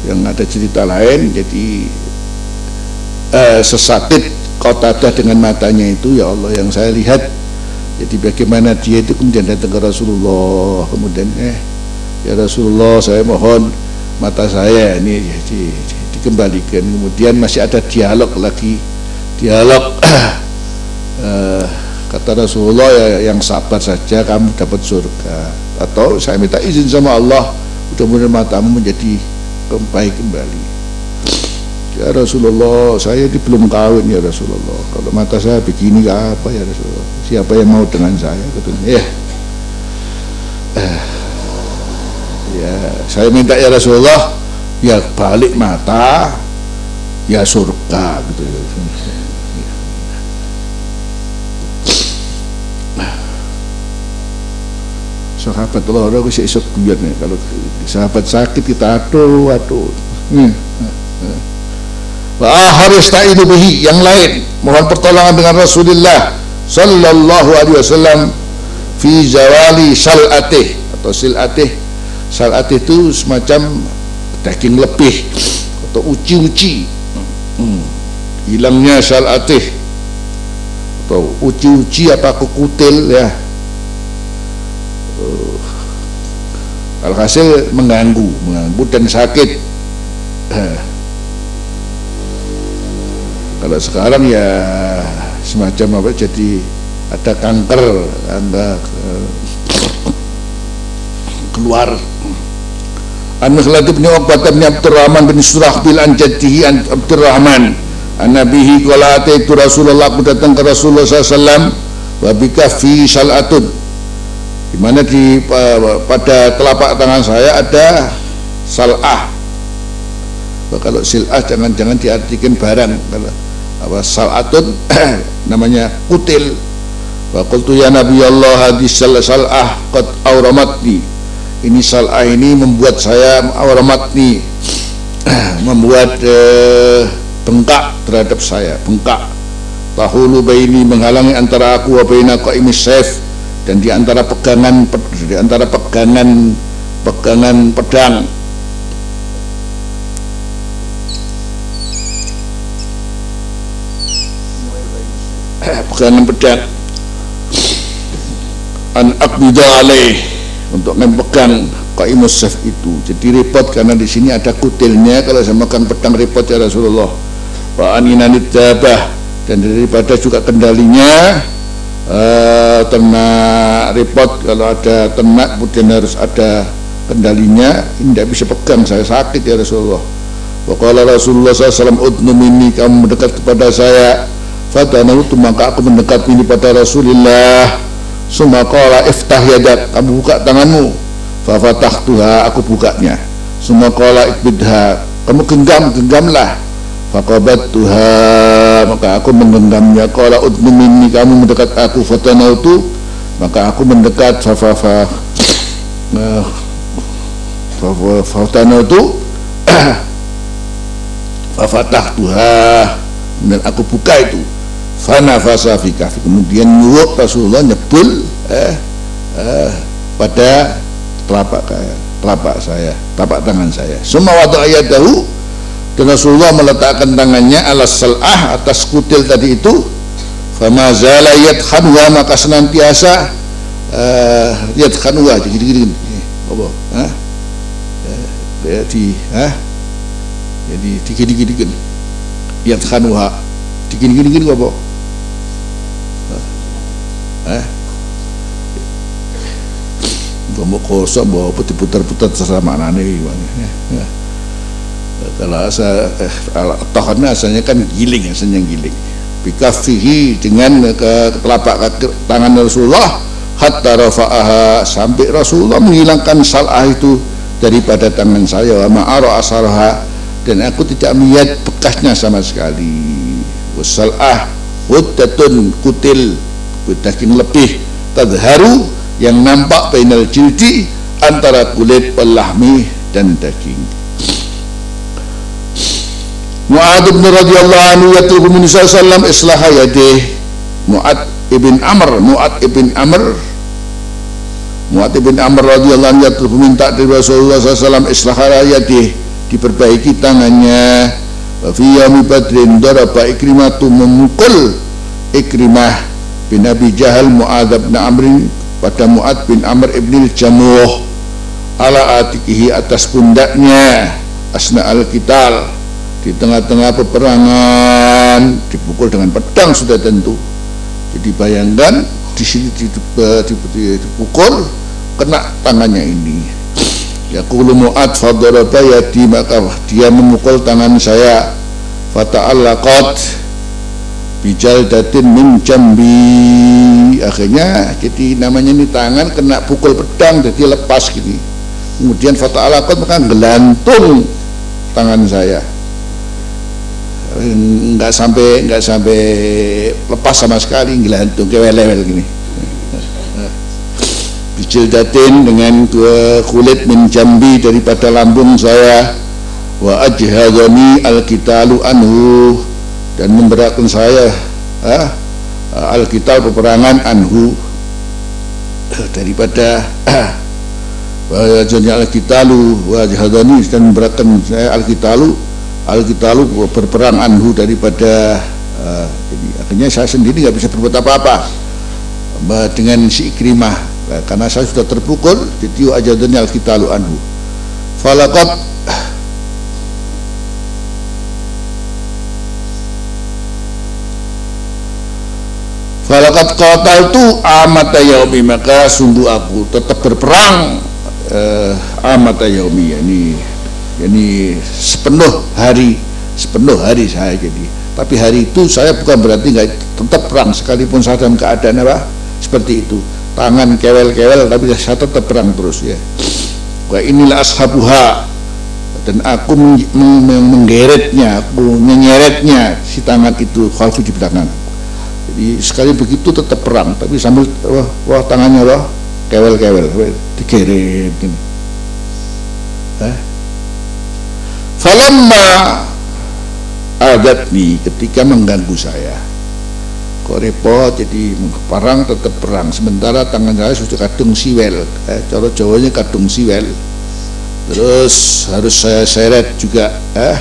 [SPEAKER 1] yang ada cerita lain jadi eh, sesakit Qatadah dengan matanya itu ya Allah yang saya lihat. Jadi bagaimana dia itu kemudian datang ke Rasulullah kemudian eh ya Rasulullah saya mohon mata saya ini di, di, dikembalikan. Kemudian masih ada dialog lagi. Dialog uh, kata Rasulullah ya, yang sabar saja kamu dapat surga. Atau saya minta izin sama Allah mudah-mudahan matamu menjadi baik kembali. Ya Rasulullah saya ini belum kawin ya Rasulullah. Kalau mata saya begini apa ya Rasulullah? Siapa yang mau dengan saya katanya ya. Uh, ya saya minta ya Rasulullah ya balik mata ya surga gitu. ya sahabat. Allah aku sih esok biar nih kalau sahabat sakit kita aduh aduh. Hmm. Wah harus tak ini bihi yang lain. Mohon pertolongan dengan Rasulullah Sallallahu Alaihi Wasallam fi zawali salatih. Atau silatih. Salatih itu semacam daging lebih. Atau uci-uci. Hmm. hilangnya salatih. Atau uci-uci apa kukutil ya alhasil mengganggu mengganggu dan sakit. Kalau sekarang ya semacam apa jadi ada kanker anda eh, keluar. An Mikhlad bin Uqbah bin Abdurrahman bin Surahbil an jaddihi an Abdurrahman. An nabihi qala ataitu Rasulullah aku datang ke Rasulullah SAW wa bika fi sal'atun di mana di pada telapak tangan saya ada salah. Kalau silah jangan-jangan diartikan barang. Kalau apa salatun namanya kutil. Wa qultu ya nabi Allah hadis salah qad awramatni. Ini salah ini membuat saya awramatni. Membuat eh, bengkak terhadap saya bengkak. Tahulu baini menghalangi antara aku wa baina qaimis saif dan di antara pegangan di antara pegangan pegangan pedang. Pegangan pedang. An akbida alaih untuk memegang qaimus saf itu. Jadi repot karena di sini ada kutilnya. Kalau saya makan pedang repot ya Rasulullah. Wa aninanid dabah dan daripada juga kendalinya uh, ternak repot kalau ada ternak kemudian harus ada kendalinya. Tidak bisa pegang saya sakit ya Rasulullah. Wakala Rasulullah SAW udnum ini kamu mendekat kepada saya. Fatanautu maka aku mendekat ini pada Rasulullah Sumakala iftah yadak kamu buka tanganmu. Fafatah tuha aku bukanya. Sumakala ikbidha kamu genggam genggamlah Fakabat Tuhan maka aku menggenggamnya Kala udnu minni kamu mendekat aku Fatanautu maka aku mendekat Fafafa uh, Fatanautu Fafatah Tuhan dan aku buka itu. Fana fasa fikafi kemudian nyuruh Rasulullah nyebul eh, eh, pada telapak telapak saya telapak tangan saya. Semua waktu ayat dahulu dan Rasulullah meletakkan tangannya alas salah atas kutil tadi itu. Fama zala yadkhanwa maka senantiasa uh, yadkhanwa jadi gini. Gini apa? Hah? ya di Hah? jadi digini gini gini yadkhanwa digini gini gini apa eh Bawa kosong bawa putar-putar terserah mana nih ya kalau asa eh, asalnya kan giling asalnya giling. Bikafihi dengan ke telapak tangan Rasulullah hatta rafa'aha sampai Rasulullah menghilangkan salah itu daripada tangan saya wa ma'ara asarha dan aku tidak melihat bekasnya sama sekali. Wasalah huddatun kutil daging lebih. Tadharu yang nampak bainal jildi antara kulit pelahmi dan daging Mu'ad bin radhiyallahu anhu yatlubu min sallam islah yadih. Mu'ad ibn Amr Mu'ad ibn Amr. Mu'ad ibn Amr radhiyallahu anhu yatlubu minta dari Rasulullah sallam islah yadih. Diperbaiki tangannya. Fi yami badrin daraba ikrimatu memukul ikrimah bin Abi Jahal Mu'ad bin Amr pada Mu'ad bin Amr ibn Jamuh ala atikihi atas pundaknya. Asna al-kital di tengah-tengah peperangan dipukul dengan pedang sudah tentu. Jadi bayangkan di sini dipukul kena tangannya ini. Ya mu'ad fadaraba yadi maka dia memukul tangan saya. Fata'allaqat bijal datin min jambi. Akhirnya jadi namanya ini tangan kena pukul pedang jadi lepas gini. Kemudian fata'allaqat maka gelantung tangan saya nggak sampai nggak sampai lepas sama sekali gelantung kewel-wel gini. Datin dengan kulit menjambi daripada lambung saya. Wa ajhadani alkitalu anhu. Dan memberatkan saya ah, alkital peperangan anhu. Daripada wa ajhadani alkitalu wa ajhadani dan memberatkan saya alkitalu Al-Qitalu berperang anhu daripada uh, jadi akhirnya saya sendiri nggak bisa berbuat apa-apa. Dengan si Ikrimah. Nah, karena saya sudah terpukul jadi ajadani al-qitalu anhu. Falaqat Falakat qatal tu amata yaumi maka sungguh aku tetap berperang uh, amata yaumi ini ini sepenuh hari sepenuh hari saya jadi. Tapi hari itu saya bukan berarti nggak tetap perang sekalipun saya dalam keadaan apa seperti itu. Tangan kewel-kewel tapi saya tetap perang terus ya. Wah inilah ashabuha. Dan aku menggeretnya aku menyeretnya si tangan itu khalfu di belakang. Jadi sekali begitu tetap perang tapi sambil wah, wah tangannya wah kewel-kewel digeret gini. Eh? Falamma adatni ketika mengganggu saya kok repot jadi perang tetap perang. Sementara tangan saya sudah kadung siwel eh, cara jawanya kadung siwel. Terus harus saya seret juga eh.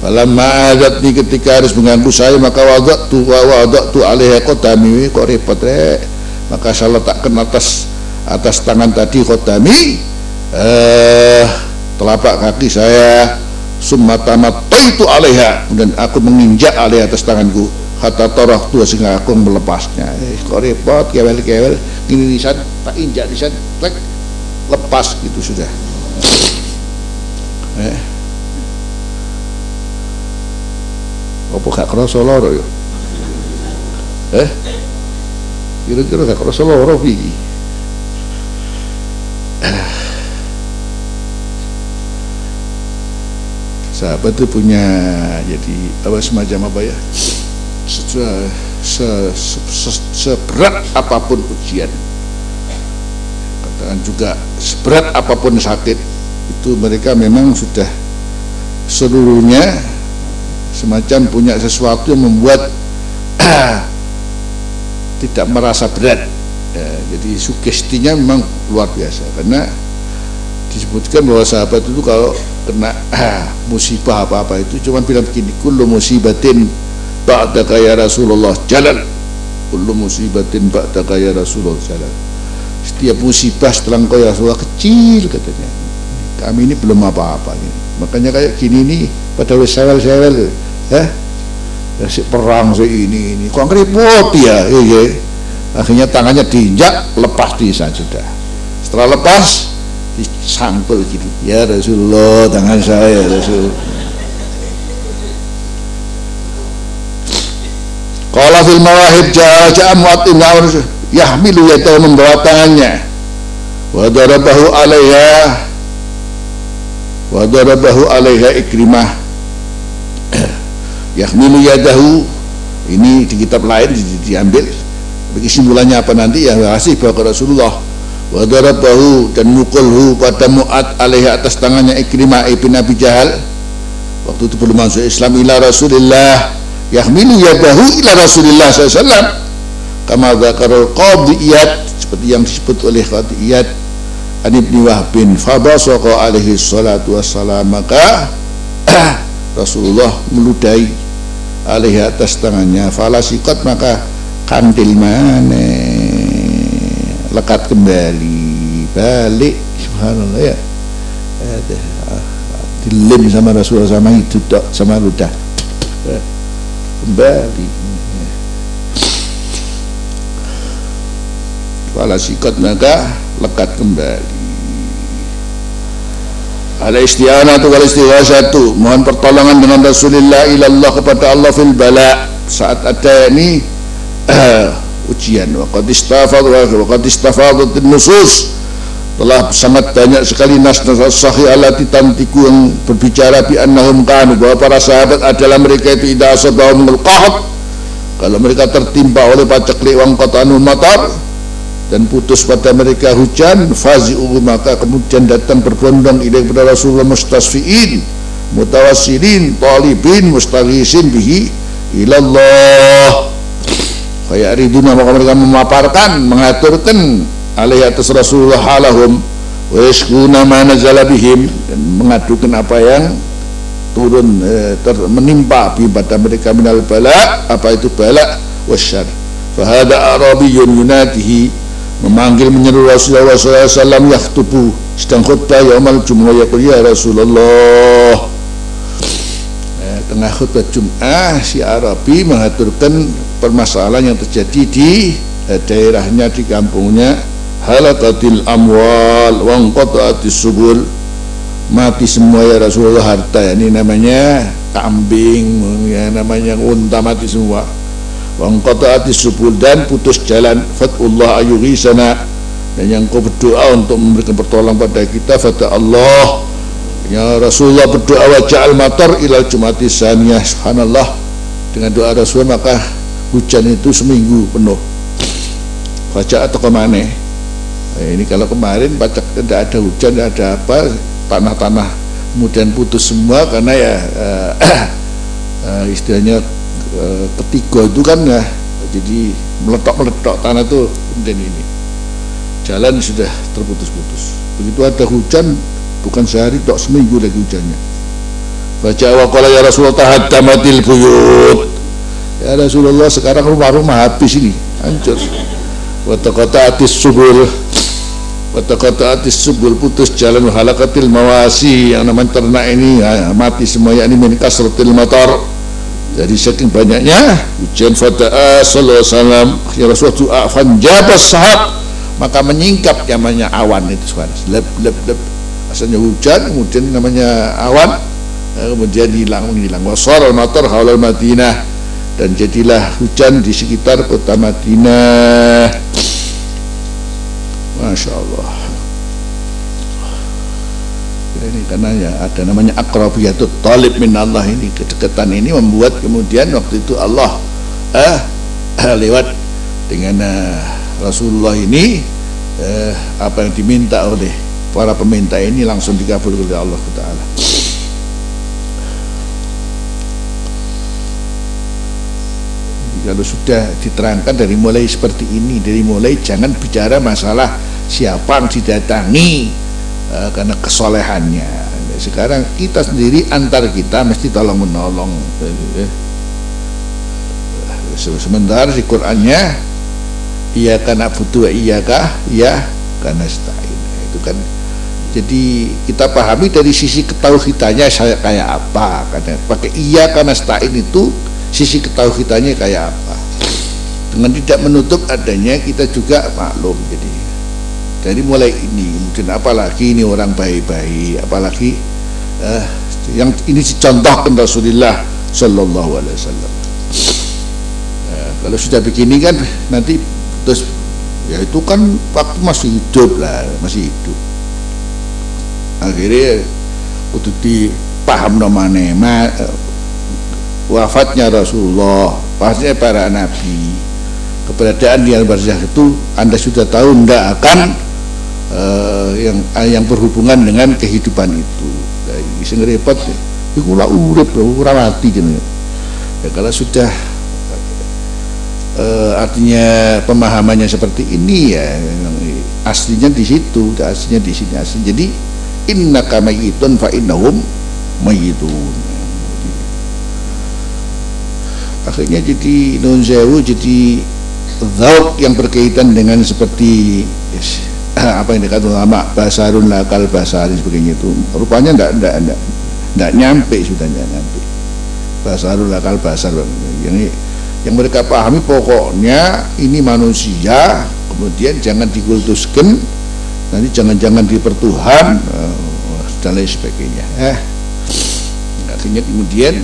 [SPEAKER 1] Falamma adatni ketika harus mengganggu saya maka wadatu wa wadatu alaiha qadami. Kok repot rek. Maka saya letakkan atas atas tangan tadi qadami eh telapak kaki saya summa itu alaiha. Dan aku menginjak alaiha atas tanganku. Kata torah tua sehingga aku melepasnya. Eh, kok repot? Kewel-kewel gini lisan tak injak lisan tak lepas gitu sudah. Eh. Apa gak kerasa loro ya eh? Kira-kira gak kerasa loro iki sahabat itu punya jadi apa semacam apa ya? Se, se, se, se, seberat apa pun ujian. Katakan juga seberat apa pun sakit itu mereka memang sudah seluruhnya semacam punya sesuatu yang membuat tidak merasa berat. Ya, jadi sugestinya memang luar biasa. Karena disebutkan bahwa sahabat itu kalau kena ah, musibah apa-apa itu cuma bilang begini kullu musibatin ba'daka ya Rasulullah jalan kullu musibatin ba'daka ya Rasulullah jalan setiap musibah setelah engkau ya Rasulullah kecil katanya. Kami ini belum apa-apa makanya kayak gini nih pada sewel-sewel. Ya? Ya si perang si ini ini. Kok repot ya iya, iya. akhirnya tangannya diinjak lepas di sudah. Setelah lepas disampel gitu. Ya Rasulullah tangan saya Rasul. Kalau fil mawahib ja'a mu'atim yahmilu yatahu membawa tangannya. Wa darabahu alaiha. Wa darabahu alaiha ikrimah. Yahmilu yadahu ini di kitab lain di, di, diambil. Bagi simpulannya apa nanti? Ya kasih bahwa Rasulullah wa darabahu dan mukulhu pada Mu'ad alaihi atas tangannya Ikrimah ibn Abi Jahal. Waktu itu belum masuk Islam ila Rasulillah. Yahmilu yadahu ila Rasulillah SAW kama zakarul qadiyat seperti yang disebut oleh qadiyat an ibni Wahbin fabasaqa alaihi salatu wassalam. Maka Rasulullah meludahi alaihi atas tangannya. Falasikot maka kandil mana lekat kembali balik. Subhanallah ya. Dilim sama Rasulullah sama itu dok sama ludah kembali. Fala sikot maka lekat kembali. Ala isti'anatu wal istighasatu Mohon pertolongan dengan Rasulullah ilallah kepada Allah fil bala. Saat ada ini ujian. Wa qad istafad wa qad istafadat nusus telah sangat banyak sekali nas-nas sahih alati tantiku yang berbicara bi annahum kanu bahwa para sahabat adalah mereka itu idza asabahum qahat kalau mereka tertimpa oleh paceklik wang qatanu matar dan putus pada mereka hujan fazi'u maka kemudian datang berbondong ila kepada Rasulullah mustasfiin mutawassilin talibin mustaghisin bihi ilallah kayak riduna maka mereka memaparkan mengaturkan alaihi atas Rasulullah halahum wa yashkuna ma nazala bihim dan mengadukan apa yang turun eh, ter, menimpa pada mereka minal bala apa itu bala wasyar. Fahada arabiyyun yunatihi memanggil menyeru Rasulullah SAW yakhtubu sedang khutbah yaumal jum'ah yaqul ya Rasulullah. Eh, tengah khutbah Jum'ah si Arabi mengaturkan permasalahan yang terjadi di eh, daerahnya di kampungnya. Halakatil amwal wangqata'atis subul. Mati semua ya Rasulullah harta ini namanya kambing ya namanya unta mati semua. Wangqata'atis subul dan putus jalan. Fatullah ayuhi sana dan yang kau berdoa untuk memberikan pertolongan pada kita fata Allah. Ya Rasulullah berdoa wa ja'al matar ilal jumati saniyah. Subhanallah. Dengan doa Rasulullah maka hujan itu seminggu penuh baca atau ke mana Nah, ini kalau kemarin pacak tidak ada hujan, tidak ada apa, tanah-tanah kemudian putus semua karena ya uh, uh, istilahnya uh, ketiga itu kan ya jadi meletok-meletok tanah itu kemudian ini jalan sudah terputus-putus. Begitu ada hujan bukan sehari tok seminggu lagi hujannya. Baca wa ya Rasulullah tahaddamatil buyut. Ya Rasulullah sekarang rumah-rumah habis ini. Hancur. Kota-kota atis subul. Kata-kata atis subul putus jalan halakatil mawasi. Yang namanya ternak ini ya, mati semua yakni min kasratil matar. Jadi saking banyaknya hujan fata'a sallallahu wasallam. Ya Rasulullah doa fanjabas sahab. Maka menyingkap namanya awan itu suara lep lep lep. Asalnya hujan kemudian namanya awan. Ya, kemudian hilang hilang wasar matar haulal madinah dan jadilah hujan di sekitar kota Madinah. Masya Allah. Ini karena ya ada namanya akrabiyatul talib min Allah ini. Kedekatan ini membuat kemudian waktu itu Allah eh, lewat dengan eh, Rasulullah ini eh, apa yang diminta oleh para peminta ini langsung dikabulkan oleh Allah Taala. Kalau sudah diterangkan dari mulai seperti ini dari mulai jangan bicara masalah siapa yang didatangi uh, karena kesolehannya. Sekarang kita sendiri antar kita mesti tolong menolong. Eh, sementara di Qurannya. Iya karena butuh iya kah iya. Karena stain itu kan jadi kita pahami dari sisi ketauhidannya saya kayak apa. Karena pakai iya karena stain itu sisi ketauhidannya kayak apa? Dengan tidak menutup adanya kita juga maklum jadi. Dari mulai ini kemudian apalagi ini orang baik-baik apalagi eh, yang ini dicontohkan Rasulullah Shallallahu Alaihi Wasallam. Eh, kalau sudah begini kan nanti terus ya itu kan waktu masih hidup lah masih hidup. Akhirnya untuk dipaham namanya ma, eh, wafatnya Rasulullah pastinya para nabi keberadaan di al barzah itu anda sudah tahu tidak akan uh, yang uh, yang berhubungan dengan kehidupan itu. Jadi sing repot iku ora urip ora mati. Ya kalau sudah uh, artinya pemahamannya seperti ini ya aslinya di situ, aslinya di sini asli. Jadi innaka mayyitun fa innahum mayyitun. Akhirnya jadi non jadi zauk yang berkaitan dengan seperti yes, apa yang dikatakan ulama basarun lakal basarin sebagainya itu. Rupanya enggak enggak enggak enggak nyampe sudah enggak nyampe. Basarul akal basar ini yang mereka pahami pokoknya ini manusia kemudian jangan dikultuskan nanti jangan-jangan dipertuhan uh, dan lain sebagainya. Eh akhirnya kemudian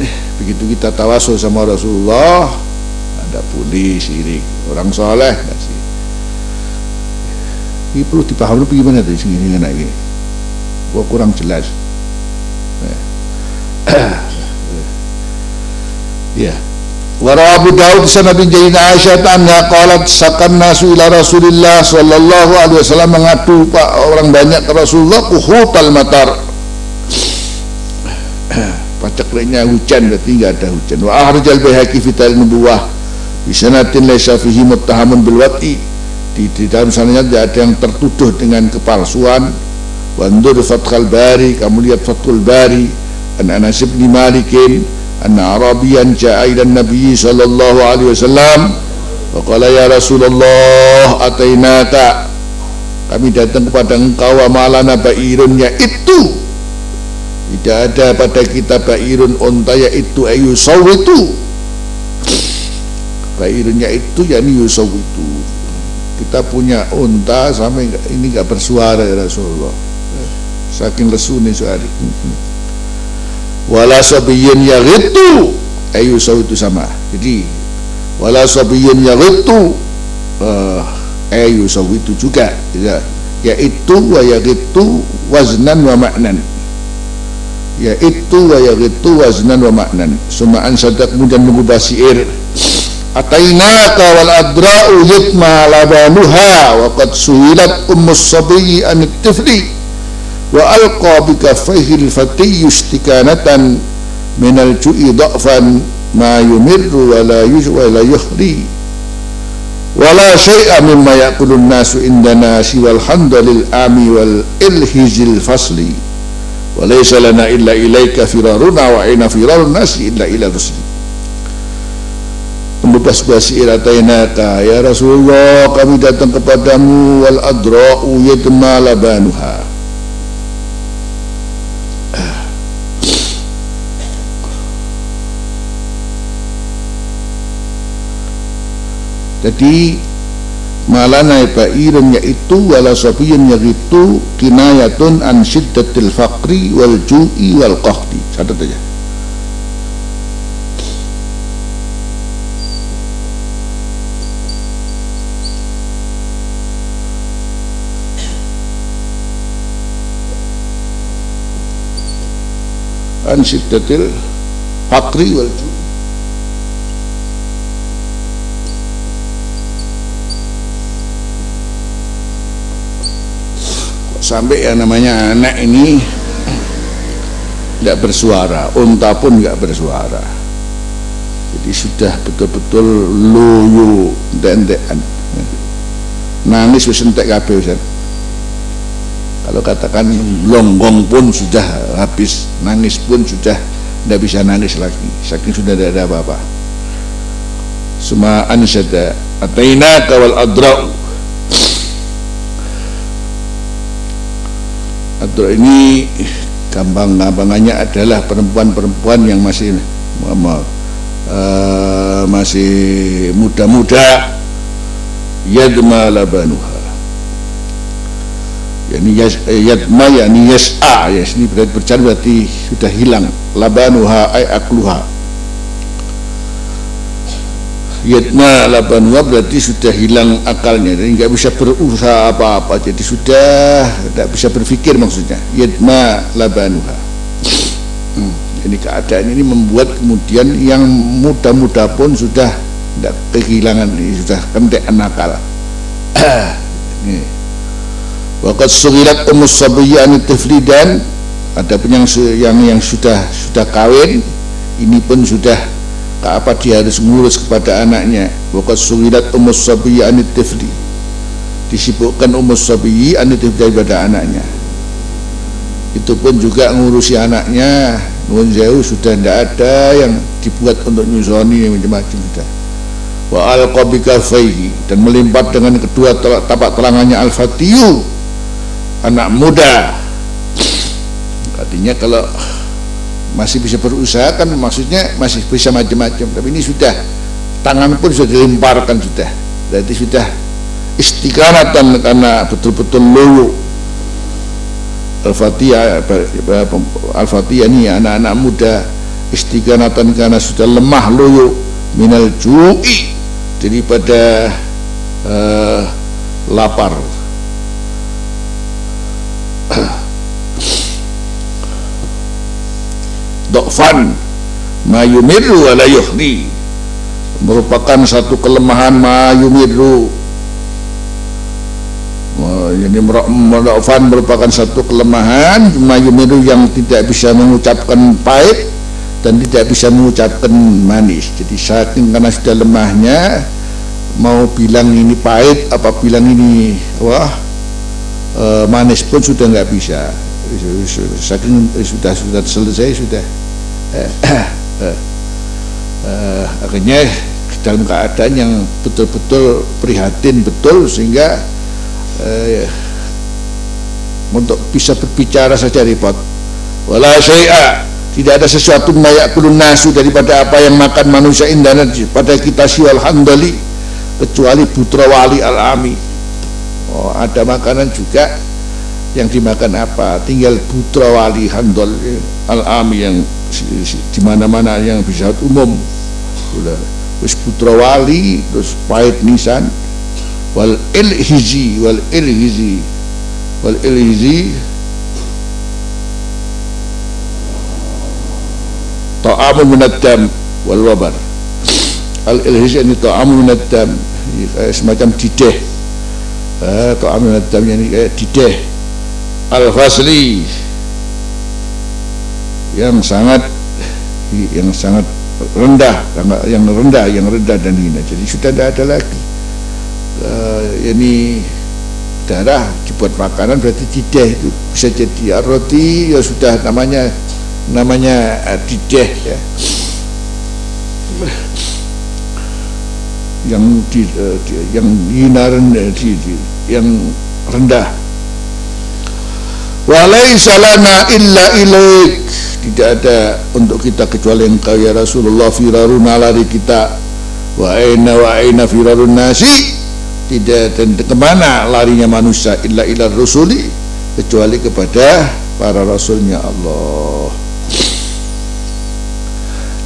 [SPEAKER 1] begitu kita tawasul sama Rasulullah ada pulih sirik. Orang soleh sih? Ini perlu dipahami bagaimana tuh sini dengan ini? Gua kurang jelas. Ya. Wara Abu Daud sanadin Jaina Aisyah anha qalat sakan nasu ila Rasulillah sallallahu alaihi wasallam mengadu pak orang banyak ke Rasulullah kuhutal matar paceklenya hujan berarti enggak ada hujan. Wa ahrijal baihaqi fital nubuwah. Bisanatin laisa fihi muttahamun bil wat'i. Di, di dalam sananya tidak ada yang tertuduh dengan kepalsuan. Wandur fathal bari kamu lihat fathul bari an Anas bin Malikin an Arabian ja'a ila Nabi sallallahu alaihi wasallam wa qala ya Rasulullah atainaka? Kami datang kepada engkau wa malana bairun? Ya itu tidak ada pada kita bairun unta yaitu ayu sawitu bairunnya itu yakni yusawitu kita punya unta sampai ini enggak bersuara ya Rasulullah. Saking lesu nih suara wala sabiyin yaghitu ayu saw itu sama. Jadi wala sabiyin yaghitu uh, ayu saw itu juga ya. Yaitu wa yaghitu waznan wa ma'nan yaitu wa yaghitu waznan wa ma'nan. Sumaan sadak kemudian mengubah syair. Atainaka wal adra'u yitma labanuha wa qad suhilat ummus sabiyyi an tifli wa alqa bi kaffaihi al-fati istikanatan min al-ju'i dha'fan ma yumirru wa la yushwa la yuhri. Wa la syai'a mimma ya'kulu an-nasu indana siwal handalil ami wal ilhizil fasli wa laysa lana illa ilaika firaruna wa aina firarun nasi illa ila rusli Membebas basi iratainaka Ya Rasulullah kami datang kepadamu Wal adra'u yadma labanuha jadi malana ba'irun yaitu wala sabiyun yaitu kinayatun an syiddatil faqri wal ju'i wal qahdi. Catat aja. An syiddatil faqri wal ju'i sampai yang namanya anak ini tidak bersuara unta pun nggak bersuara. Jadi sudah betul-betul loyo dendean nangis wis entek kabeh kalau katakan longgong pun sudah habis nangis pun sudah tidak bisa nangis lagi. Saking sudah tidak ada apa-apa. Semua ansada ataina kawal adra'u atau ini gampang-gampangannya adalah perempuan-perempuan yang masih uh, masih muda-muda. Yadma labanuha. Yani yas, yadma yani yas'a. Ya ini berarti berarti sudah hilang. Labanuha ay akluha yatna labanwa berarti sudah hilang akalnya. Dan nggak bisa berusaha apa-apa. Jadi sudah tidak bisa berpikir maksudnya. Yatna labanuha. Hmm. ini keadaan ini membuat kemudian yang muda-muda pun sudah tidak kehilangan ini sudah kentekan akal. Ini. Wakat sugirat umus sabiyani dan ada pun yang yang yang sudah sudah kawin ini pun sudah apa dia harus mengurus kepada anaknya? Waqad sugilat umus sabiyyi anit tifli. Disibukkan umus sabiyyi anit tifli daripada anaknya. Itu pun juga mengurusi anaknya. Nuwun jauh sudah tidak ada yang dibuat untuk nyusoni macam-macam sudah. Wa alqa dan melimpat dengan kedua tapak telangannya al-fatiyu anak muda. Artinya kalau masih bisa berusaha kan maksudnya masih bisa macam-macam. Tapi ini sudah tangan pun sudah dilemparkan sudah. Berarti sudah istiqamatan karena betul-betul loyo. Al-Fatihah Al-Fatihah ini anak-anak muda istiqamatan karena sudah lemah loyo. Minal ju'i daripada uh, lapar Dokfan mayumiru ala yuhni. Merupakan satu kelemahan mayumiru ini Dokfan merupakan satu kelemahan mayumiru yang tidak bisa mengucapkan pahit dan tidak bisa mengucapkan manis. Jadi saking karena sudah lemahnya mau bilang ini pahit apa bilang ini wah e, manis pun sudah nggak bisa. Saking sudah sudah selesai sudah. eh, eh, eh, akhirnya dalam keadaan yang betul-betul prihatin betul sehingga eh, untuk bisa berbicara saja repot. Wala syai'a tidak ada sesuatu mayakulun nasu daripada apa yang makan manusia indana pada kita siwal handali kecuali putra wali al-ami. Oh, ada makanan juga yang dimakan apa? Tinggal putra wali handal al-ami yang di mana-mana yang bisa umum. Sudah. Terus putra wali terus pahit nisan. Wal ilhizi wal ilhizi. Wal ilhizi. Ta'amun minad dam wal wabar. Al ilhizi ini ta'amun minad dam semacam dideh. Eh, ta'amun minad dam ini kayak dideh. Al fasli yang sangat yang sangat rendah yang rendah yang rendah dan hina. Jadi sudah tidak ada lagi. Uh, ini darah dibuat makanan berarti tidak itu. Bisa jadi roti ya sudah namanya namanya uh, dideh ya. Yang di, uh, di yang hina rendah di, di, yang rendah walaisa lana illa ilaik. Tidak ada untuk kita kecuali engkau ya Rasulullah firaruna lari kita. Wa aina wa aina firarun nasi. Tidak dan ke mana larinya manusia illa illa rasuli kecuali kepada para rasulnya Allah.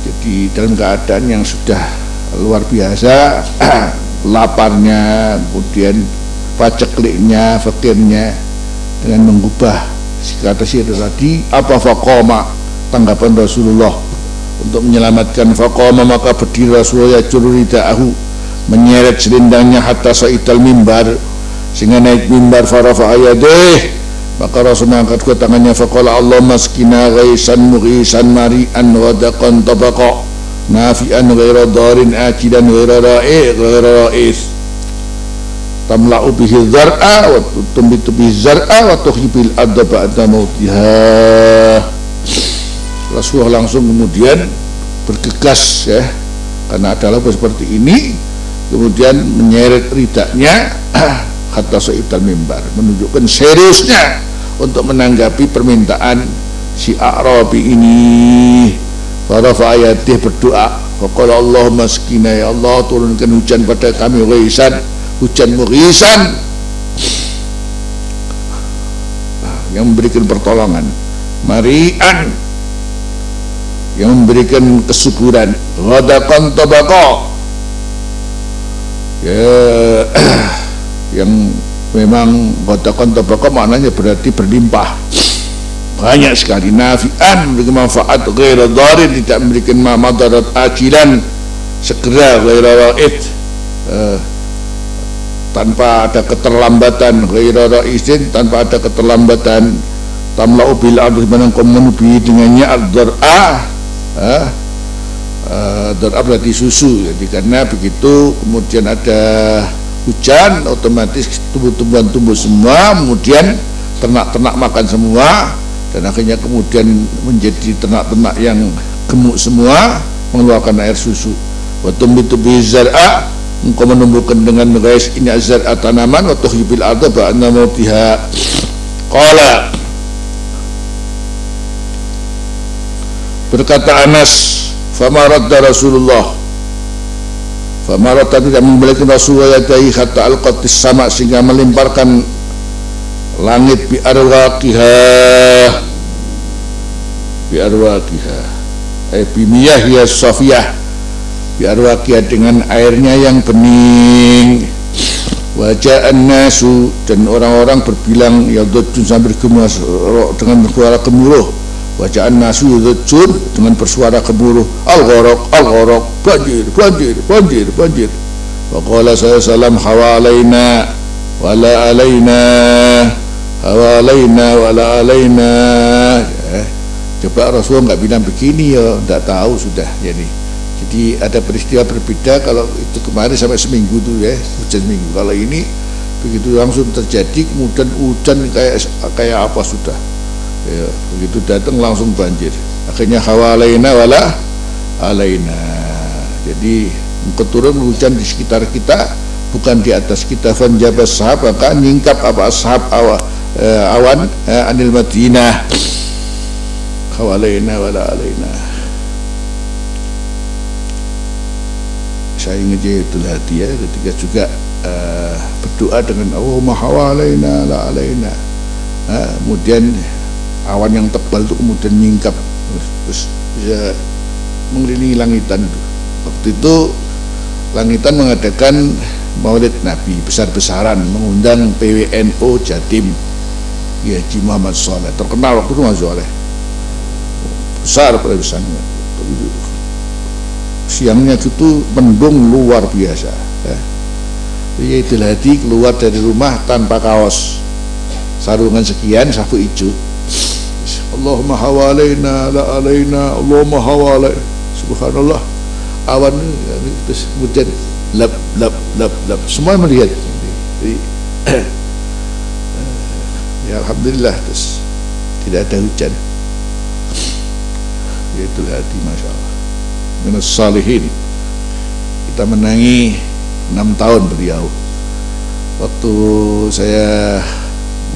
[SPEAKER 1] Jadi dalam keadaan yang sudah luar biasa laparnya kemudian pacekliknya fakirnya dengan mengubah kata si tadi apa fakoma tanggapan Rasulullah untuk menyelamatkan faqama maka berdiri Rasulullah curridaahu menyeret selindangnya hatta sa'ital mimbar sehingga naik mimbar farafa ayadeh maka Rasul mengangkat kedua tangannya faqala Allah maskina ghaisan mughisan mari'an wadaqan tabaqa nafi'an ghaira darin ajidan ghaira ra'i ghaira ra'is tamla'u bihi zar'a wa tumbitu bihi zar'a wa tuhyibil adda ba'da mautiha. Rasulullah langsung kemudian bergegas ya. Karena ada seperti ini kemudian menyeret ridaknya kata soital mimbar menunjukkan seriusnya untuk menanggapi permintaan si Arabi ini. Para ayatih berdoa Faqala Allah maskina ya Allah turunkan hujan pada kami ghisan hujan mughisan yang memberikan pertolongan marian. Yang memberikan kesuburan ghadakan tabaka ya yang memang ghadakan tabaka maknanya berarti berlimpah. Banyak sekali nafi'an memberikan manfaat ghaira dharin tidak memberikan madarat ajilan. Segera ghaira ra'id. Uh, tanpa ada keterlambatan ghaira ra'isin tanpa ada keterlambatan tamla'u bil ardi manangkum menubi dengannya ad-dhar'ah uh, uh, berarti susu. Jadi karena begitu kemudian ada hujan otomatis tumbuh-tumbuhan tumbuh semua kemudian ternak-ternak makan semua dan akhirnya kemudian menjadi ternak-ternak yang gemuk semua mengeluarkan air susu. Waktu itu bizar'a engkau menumbuhkan dengan guys ini azar'a tanaman waktu hibil arda ba'anna mautiha qala. Berkata Anas famaradda Rasulullah. Famaradda tidak membalikkan Rasulullah yadai hatta alqatis sama sehingga melimparkan langit bi arwaqiha. Bi arwaqiha. Eh bi ya safiyah bi arwaqiha dengan airnya yang bening wajah nasu dan orang-orang berbilang ya dojun sambil gemas dengan suara gemuruh. Wajah nasu dojun dengan bersuara gemuruh. Al ghorok al ghorok banjir banjir banjir banjir. Wa saya salam hawa alaina wala alaina hawa alaina wala alaina. Eh, coba Rasulullah nggak bilang begini ya tidak tahu sudah jadi jadi ada peristiwa berbeda kalau itu kemarin sampai seminggu tuh ya hujan seminggu. Kalau ini begitu langsung terjadi kemudian hujan kayak kayak apa sudah. Ya, begitu datang langsung banjir. Akhirnya hawa alaina wala alaina. Jadi keturun hujan di sekitar kita bukan di atas kita. Fanjabas sahab maka nyingkap apa ashab awa, eh, awan eh, anil madinah. Hawa alaina wala alaina saya ngejahitul hati ya ketika juga uh, berdoa dengan Allahumma hawalaina la alaina. Uh, kemudian awan yang tebal itu kemudian nyingkap. Terus bisa mengelilingi langitan itu. Waktu itu langitan mengadakan maulid Nabi besar-besaran mengundang PWNO Jatim ya Haji Muhammad Soleh. Terkenal waktu itu Muhammad Soleh. Besar pada besarnya siangnya itu mendung luar biasa ya. Idul Hadi keluar dari rumah tanpa kaos. Sarungan sekian sapu hijau Allahumma hawalaina la alaina Allahumma hawalaina subhanallah. Awan ini terus kemudian lap lap lap lap. Semua melihat. Jadi ya Alhamdulillah terus tidak ada hujan. Ya Idul Hadi Masya Allah minas salihin. Kita menangi enam tahun beliau. Waktu saya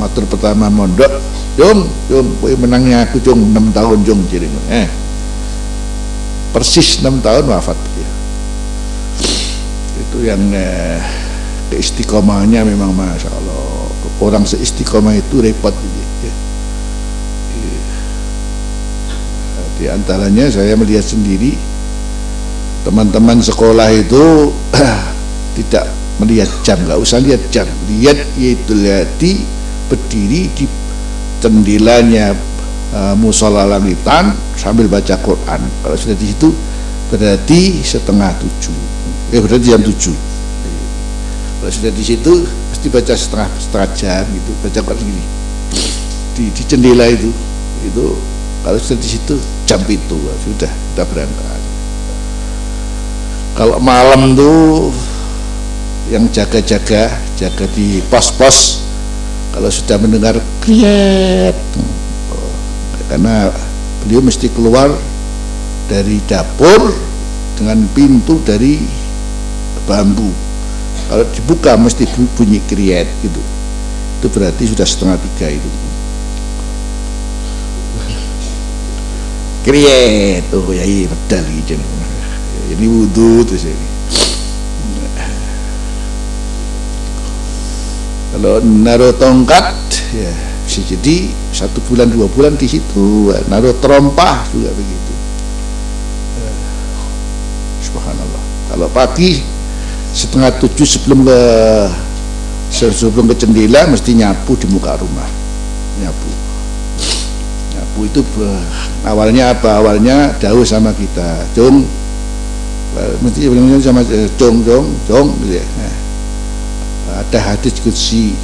[SPEAKER 1] matur pertama mondok jong jong boleh menangnya aku jong enam tahun jong ciring eh. Persis enam tahun wafat dia itu yang eh, keistiqomahnya memang masya Allah orang seistiqomah itu repot gitu di antaranya saya melihat sendiri teman-teman sekolah itu tidak melihat jam nggak usah lihat jam. Lihat yaitu lihat berdiri di jendilanya uh, musola langitan sambil baca Quran. Kalau sudah di situ berarti setengah tujuh. Ya berarti jam tujuh. Kalau sudah di situ pasti baca setengah setengah jam gitu baca Quran gini. Di, di jendela itu itu kalau sudah di situ jam itu sudah kita berangkat kalau malam tuh yang jaga-jaga jaga di pos-pos. Kalau sudah mendengar kriet karena beliau mesti keluar dari dapur dengan pintu dari bambu. Kalau dibuka mesti bunyi kriet gitu. Itu berarti sudah setengah tiga itu. Kriet oh ya iya medal gitu ini wudhu terus ini. Kalau naruh tongkat ya bisa jadi satu bulan dua bulan di situ. Naruh terompah juga begitu. Eh, subhanallah. Kalau pagi setengah tujuh sebelum ke sebelum ke jendela mesti nyapu di muka rumah. Nyapu. Nyapu itu awalnya apa? Awalnya jauh sama kita. Cung mesti bilangnya sama jong jong jong gitu ya. Nah, ada hadis kutsi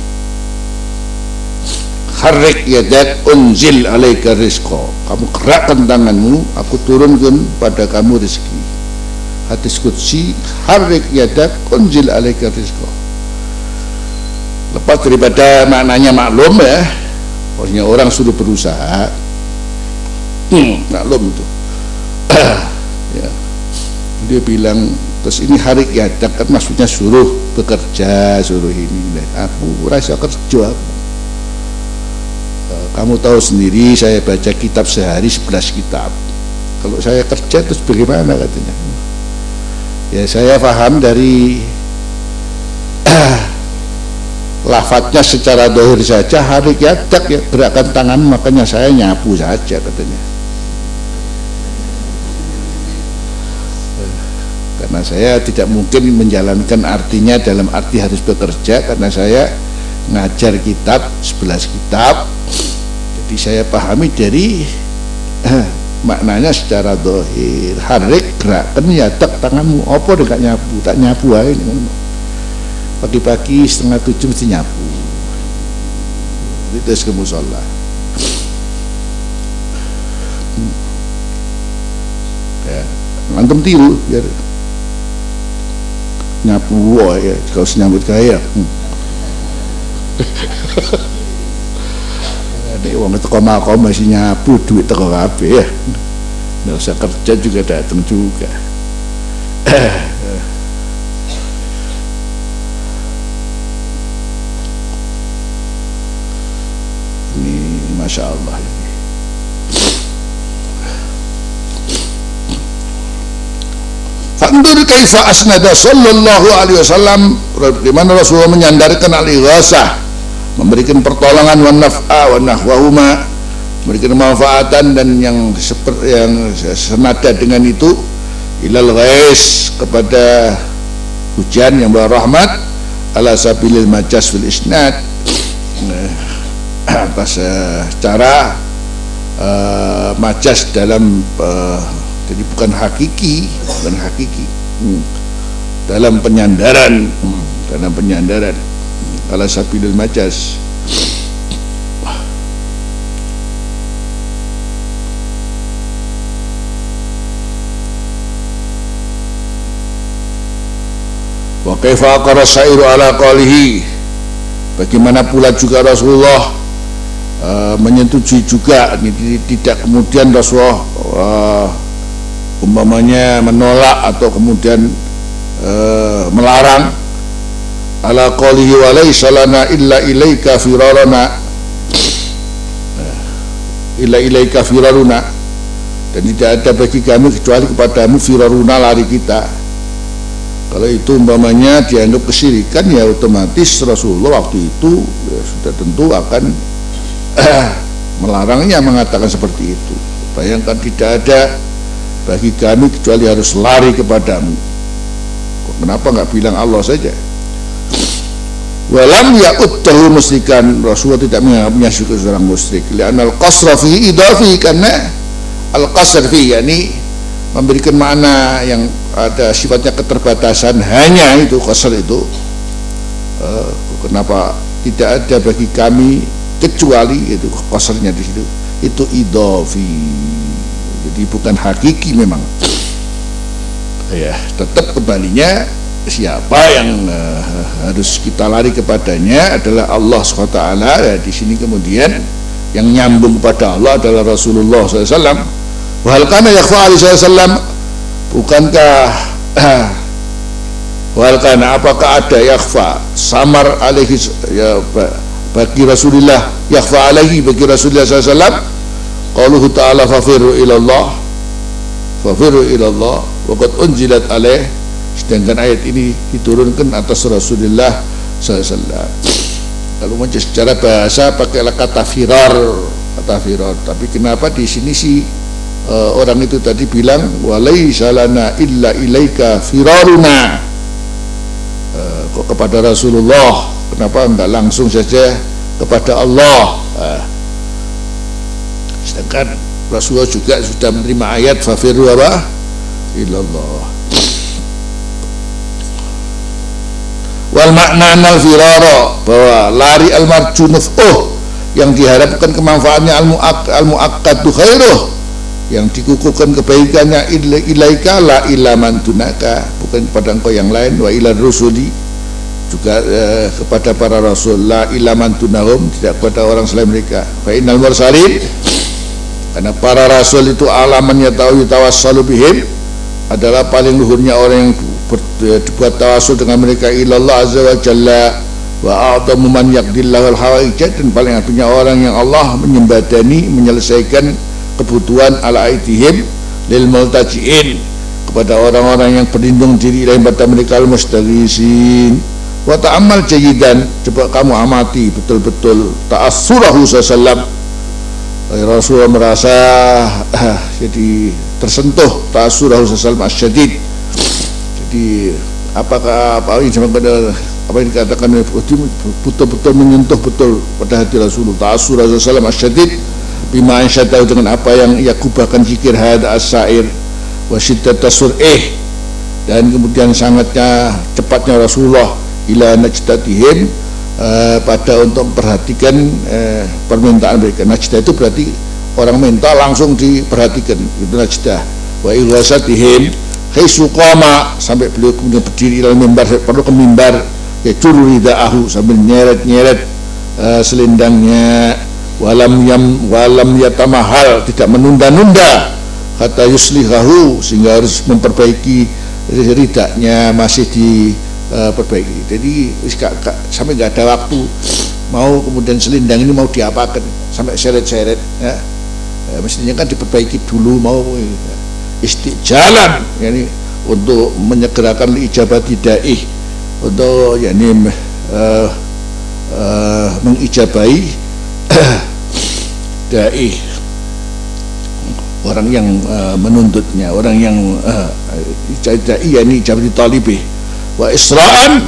[SPEAKER 1] Harik yadak unzil alaika rizqa. Kamu gerakkan tanganmu Aku turunkan pada kamu rezeki. Hadis kutsi Harik yadak unzil alaika rizqa. Lepas daripada maknanya maklum ya Maksudnya orang suruh berusaha. Hmm, Maklum itu dia bilang terus ini hari kiadat kan maksudnya suruh bekerja suruh ini. Aku rasa kerja aku kamu tahu sendiri saya baca kitab sehari 11 kitab. Kalau saya kerja terus bagaimana? katanya. Ya saya paham dari lafadznya secara dohir saja hari yadak ya gerakan tangan makanya saya nyapu saja katanya karena saya tidak mungkin menjalankan artinya dalam arti harus bekerja karena saya ngajar kitab 11 kitab. Jadi saya pahami dari eh, maknanya secara dohir. Harik gerakan ya tak tanganmu. Apa dekat nyapu? Tak nyapu aja pagi-pagi setengah tujuh mesti nyapu. Itu ke musola. Ya ngantem tiru biar nyapu ya kalau senyambut kaya hmm. Nek wong teko makom masih nyapu duit teko kabeh ya. Nggak usah kerja juga datang juga. Fandur kaifa asnada sallallahu alaihi wasallam. Di mana Rasulullah menyandarkan al-ighasah memberikan pertolongan wa naf'a wa nahwahuma memberikan manfaatan dan yang seperti yang senada dengan itu ilal ghais kepada hujan yang berrahmat ala sabilil majas fil isnad. Atas uh, cara uh, majas dalam uh, jadi bukan hakiki bukan hakiki. Hmm. dalam penyandaran. Hmm. dalam penyandaran. Ala sabilil majas wa kaifa aqara sairu ala qalihi. Bagaimana pula juga Rasulullah uh, menyetujui juga tidak kemudian Rasulullah uh, umpamanya menolak atau kemudian uh, melarang ala qalihi wa laysa lana illa ilaika firarana illa ilaika firaruna. Dan tidak ada bagi kami kecuali kepadamu firaruna lari kita. Kalau itu umpamanya dianggap kesirikan ya otomatis Rasulullah waktu itu ya sudah tentu akan melarangnya mengatakan seperti itu. Bayangkan tidak ada bagi kami kecuali harus lari kepadamu. Kenapa nggak bilang Allah saja? Walam ya'uddahu musyrikan Rasulullah tidak sebagai seorang musyrik. Lian al-qasra fi idafi karena al-qasr fi yakni memberikan makna yang ada sifatnya keterbatasan. Hanya itu qasr itu. Uh, kenapa tidak ada bagi kami kecuali itu qasrnya di situ. Itu idafi jadi bukan hakiki memang. Ya tetap kembalinya siapa yang uh, harus kita lari kepadanya adalah Allah SWT ya, di sini kemudian yang nyambung kepada Allah adalah Rasulullah SAW wahal kana yakfa alaihi SAW bukankah wahal kana apakah ada yakfa samar alaihi ya, bagi Rasulullah yakfa alaihi bagi Rasulullah SAW qaluhu ta'ala fafiru ilallah fafiru ilallah waqad unjilat alaih. Sedangkan ayat ini diturunkan atas Rasulullah SAW macam secara bahasa pakailah kata firar kata firar. Tapi kenapa di sini sih uh, orang itu tadi bilang walai salana illa ilaika firaruna. Uh, kok kepada Rasulullah? Kenapa enggak langsung saja kepada Allah? Uh, sedangkan Rasulullah juga sudah menerima ayat fafiru apa illallah. Wal makna al firara bahwa lari al marjunuf oh yang diharapkan kemanfaatannya al muak al khairuh yang dikukuhkan kebaikannya ilaika la ilaman tunaka bukan kepada engkau yang lain wa ila rusuli. Juga eh, kepada para rasul la ilaman tunahum tidak kepada orang selain mereka. Fa innal mursalin karena para rasul itu alamannya tahu tawassalu bihim adalah paling luhurnya orang yang dibuat tawasul dengan mereka ilallah azza wa jalla. Wa a'tamu man yaqdillahu al-hawaijat dan paling artinya orang yang Allah menyembadani menyelesaikan kebutuhan ala aitihim lil multajiin. Kepada orang-orang yang berlindung diri ilahi pada mereka al-mustaghisin. Wa ta'ammal jayidan coba kamu amati betul-betul ta'assurahu sallallahu Rasulullah merasa ah, jadi tersentuh ta'assurahu sallallahu asyadid jadi apakah apa sama pada apa yang dikatakan betul-betul menyentuh betul pada hati Rasulullah. Ta'assurahu sallallahu asyadid bima tahu dengan apa yang ia kubahkan zikir hada as-sa'ir wa syiddata sur'ih dan kemudian sangatnya cepatnya Rasulullah ila najdatihim uh, pada untuk memperhatikan uh, permintaan mereka. Najdah itu berarti orang minta langsung diperhatikan. Itu najdah. Wa irwasatihim khaisu qama sampai beliau kemudian berdiri dalam mimbar perlu ke mimbar ya curu ridaahu sambil nyeret-nyeret uh, selendangnya walam yam walam yatamahal tidak menunda-nunda. Kata yuslihahu sehingga harus memperbaiki ridaknya masih diperbaiki uh, jadi sampai nggak ada waktu mau kemudian selindang ini mau diapakan sampai seret-seret ya. ya mestinya kan diperbaiki dulu mau ya, istijalan untuk menyegerakan ijabat tidak untuk yakni uh, uh, mengijabai dai orang yang uh, menuntutnya orang yang uh, dai yakni jabri talibih wa isra'an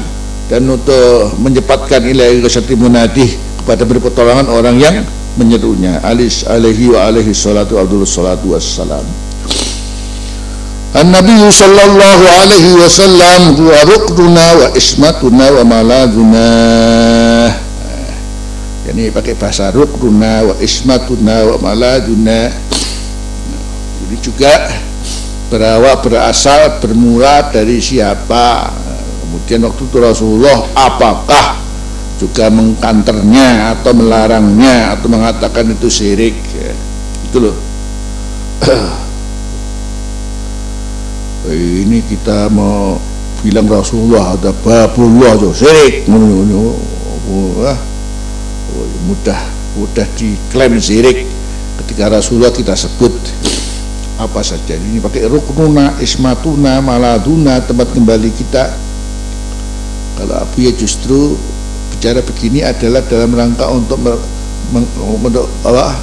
[SPEAKER 1] dan untuk menyepatkan ilahi kesati munadih kepada beri pertolongan orang yang menyerunya. Alis alaihi wa alaihi salatu abdul salatu wassalam. An-Nabi sallallahu alaihi wasallam huwa ruknuna wa ismatuna wa maladuna. Ini pakai bahasa rukruna wa ismatuna wa maladuna. Ini juga berawak berasal bermula dari siapa kemudian waktu itu Rasulullah apakah juga mengkanternya atau melarangnya atau mengatakan itu syirik? Ya. itu loh. Ini kita mau bilang Rasulullah ada babullah itu syirik. Mudah mudah diklaim sirik ketika Rasulullah kita sebut apa saja. Ini pakai ruknuna ismatuna maladuna tempat kembali kita kalau Abu ya justru bicara begini adalah dalam rangka untuk untuk apa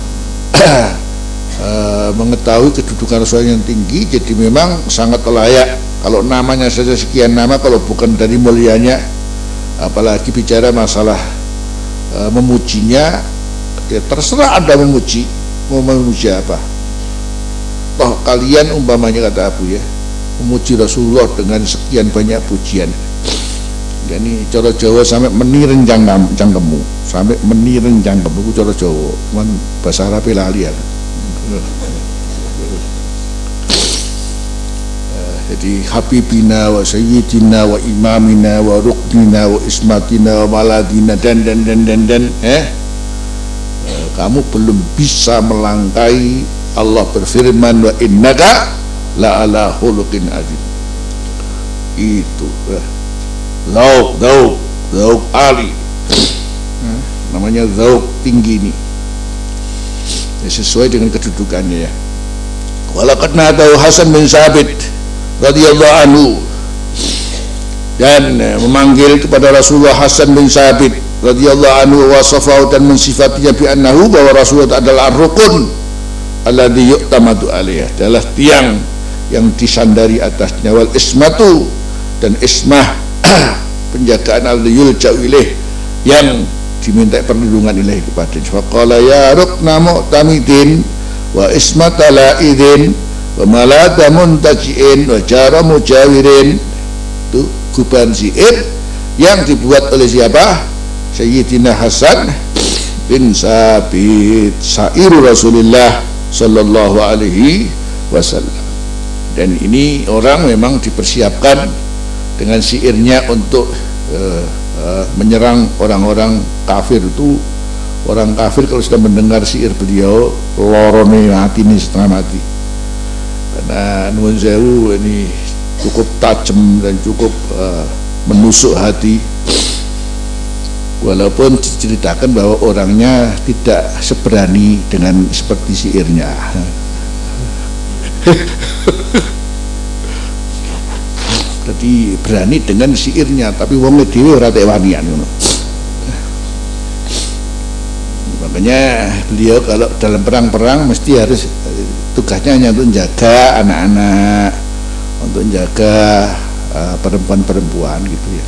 [SPEAKER 1] eh, mengetahui kedudukan Rasulullah yang tinggi jadi memang sangat layak. Kalau namanya saja sekian nama kalau bukan dari mulianya apalagi bicara masalah e, memujinya ya terserah anda memuji. Mau memuji apa? Toh kalian umpamanya kata Abu ya memuji Rasulullah dengan sekian banyak pujian ini cara Jawa sampai meniren jangkemu sampai meniren jangkemu cara Jawa. Cuman bahasa Arab lali ya. Jadi Habibina wa Sayyidina wa Imamina wa Ruknina wa Ismatina wa Maladina dan dan dan dan dan eh, eh kamu belum bisa melangkai Allah berfirman wa innaka la ala khuluqin adzim itu eh. Zauk zauk zauk ali. Eh, namanya zauk tinggi ini. Ya, sesuai dengan kedudukannya ya. Walakat nadahu Hasan bin Sabit radhiyallahu anhu. Dan eh, memanggil kepada Rasulullah Hasan bin Sabit radhiyallahu anhu wasafahu dan mensifatinya bi annahu bahwa Rasulullah adalah ar-rukun alladhi yu'tamadu alaih adalah tiang yang disandari atasnya. Wal ismatu dan ismah penjagaan al-yul ilaih yang diminta perlindungan ilahi kepada faqala ya rukna mu'tamidin wa ismatala idin wa malada muntajiin wa jara mujawirin. Itu kuban si'ir yang dibuat oleh siapa? Sayyidina Hasan bin Sabit Sairu Rasulullah Sallallahu Alaihi Wasallam. Dan ini orang memang dipersiapkan dengan siirnya untuk uh, uh, menyerang orang-orang kafir itu. Orang kafir kalau sudah mendengar siir beliau lorone mati ini setengah mati. Karena nuwun sewu ini cukup tajam dan cukup uh, menusuk hati. Walaupun diceritakan bahwa orangnya tidak seberani dengan seperti siirnya jadi berani dengan siirnya tapi wong dhewe ora tewanian ngono. Makanya beliau kalau dalam perang-perang mesti harus tugasnya hanya untuk menjaga anak-anak untuk menjaga uh, perempuan-perempuan gitu ya.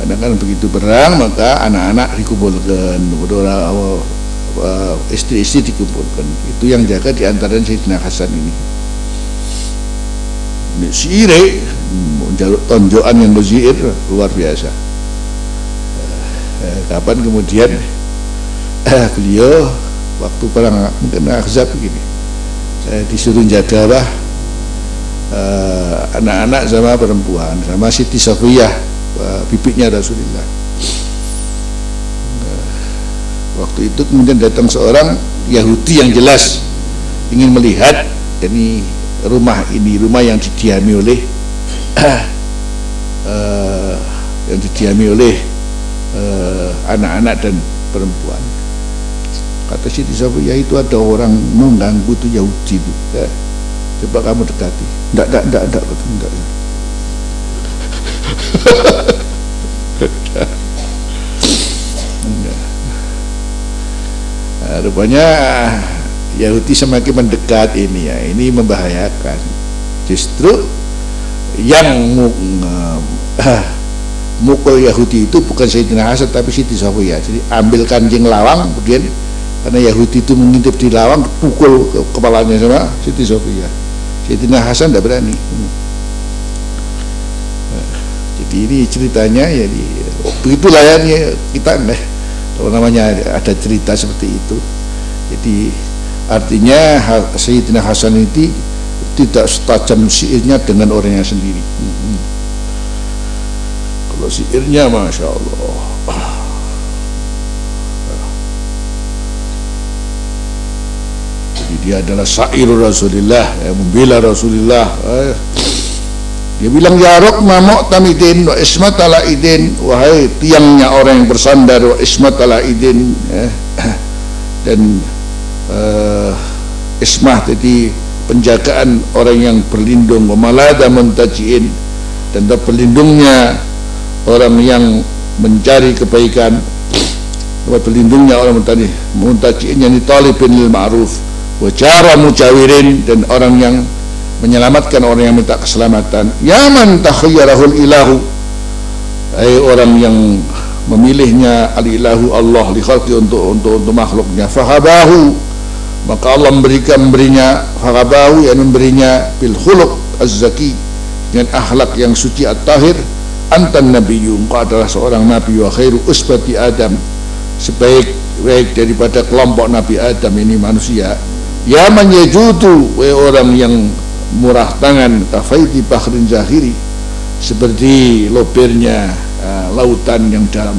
[SPEAKER 1] Kadang kan begitu perang maka anak-anak dikumpulkan uh, istri-istri dikumpulkan. Itu yang jaga di antara Sayyidina Hasan ini sire jaluk tonjokan yang berziir luar biasa. Eh, kapan kemudian eh, beliau waktu perang mungkin Ahzab begini saya disuruh jaga eh, anak-anak sama perempuan sama Siti Safiyah uh, bibitnya Rasulullah. Uh, waktu itu kemudian datang seorang Yahudi yang jelas ingin melihat ini rumah ini rumah yang didiami oleh uh, yang didiami oleh anak-anak uh, dan perempuan kata Siti Safiyah itu ada orang mengganggu tuh Yahudi itu ya. coba kamu dekati enggak enggak enggak enggak enggak, enggak. nah, rupanya Yahudi semakin mendekat ini ya. Ini membahayakan. Justru yang mukul Yahudi itu bukan Sayyidina Hasan tapi Siti Sofia. Jadi ambil kanjeng lawang kemudian karena Yahudi itu mengintip di lawang pukul ke kepalanya sama Siti Sofia. Sayyidina Hasan tidak berani. Jadi ini ceritanya ya di, oh, begitulah ya kita nih. Kalau namanya ada cerita seperti itu. Jadi artinya Sayyidina Hasan itu tidak setajam sihirnya dengan orangnya sendiri hmm. kalau sihirnya Masya Allah dia adalah sairul Rasulullah yang membela Rasulullah eh. dia bilang ya rok mamuk tamidin wa ismat ala idin wahai tiangnya orang yang bersandar wa ismat ala idin eh. dan uh, ismah jadi penjagaan orang yang berlindung. Wa malada muntajiin. Dan berlindungnya orang yang mencari kebaikan. Berlindungnya orang muntajiin yang talibin lil ma'ruf. Wacara mujawirin. Dan orang yang menyelamatkan orang yang minta keselamatan. Yaman takhayyarahul ilahu. Ay orang yang memilihnya al-ilahu Allah li untuk untuk untuk makhluknya. Fahabahu maka Allah memberikan memberinya fahabahu yang memberinya bil khuluq az-zaki dengan akhlak yang suci at-tahir antan nabiyyu engkau adalah seorang nabi wa khairu usbati adam. Sebaik baik daripada kelompok Nabi Adam ini manusia. Ya menyejutu we orang yang murah tangan kafaiti bahrin zahiri seperti lopirnya uh, lautan yang dalam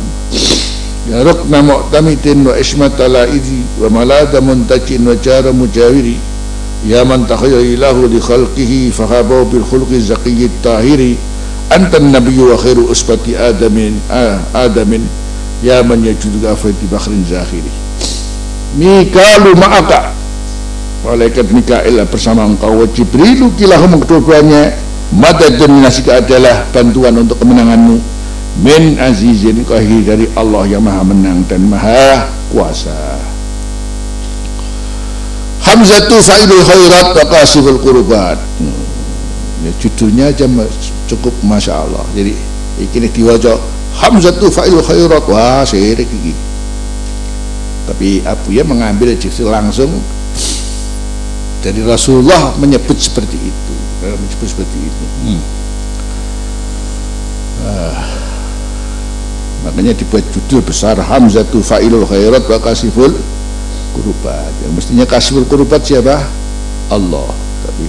[SPEAKER 1] ya rukna mu'tamitin wa ismatala idhi wa malada muntajin wa jara mujawiri. Ya man ilahu li khalqihi fahabaw bil khulqi zaqiyyi tahiri. Anta nabiyyu wa khairu adamin uh, adamin. Ya man yajudu kafaiti bahrin zahiri mikalu ma'aka. Malaikat Mikail bersama engkau. Wa Jibrilu kilahum keduanya madadun minasika adalah bantuan untuk kemenanganmu min azizin kahir dari Allah yang maha menang dan maha kuasa. Hamzatu fa'ilul khairat wa kasiful kurbat hmm. ya, judulnya aja cukup Masya Allah. Jadi ini diwajah Hamzatu fa'ilul khairat. Wah syirik ini. Tapi Abu ya mengambil justru langsung. Jadi Rasulullah menyebut seperti itu. Menyebut seperti itu. Hmm. ah. Makanya dibuat judul besar Hamzatu fa'ilul khairat wa kasiful kurubat. Yang mestinya kasiful kurubat siapa? Allah. Tapi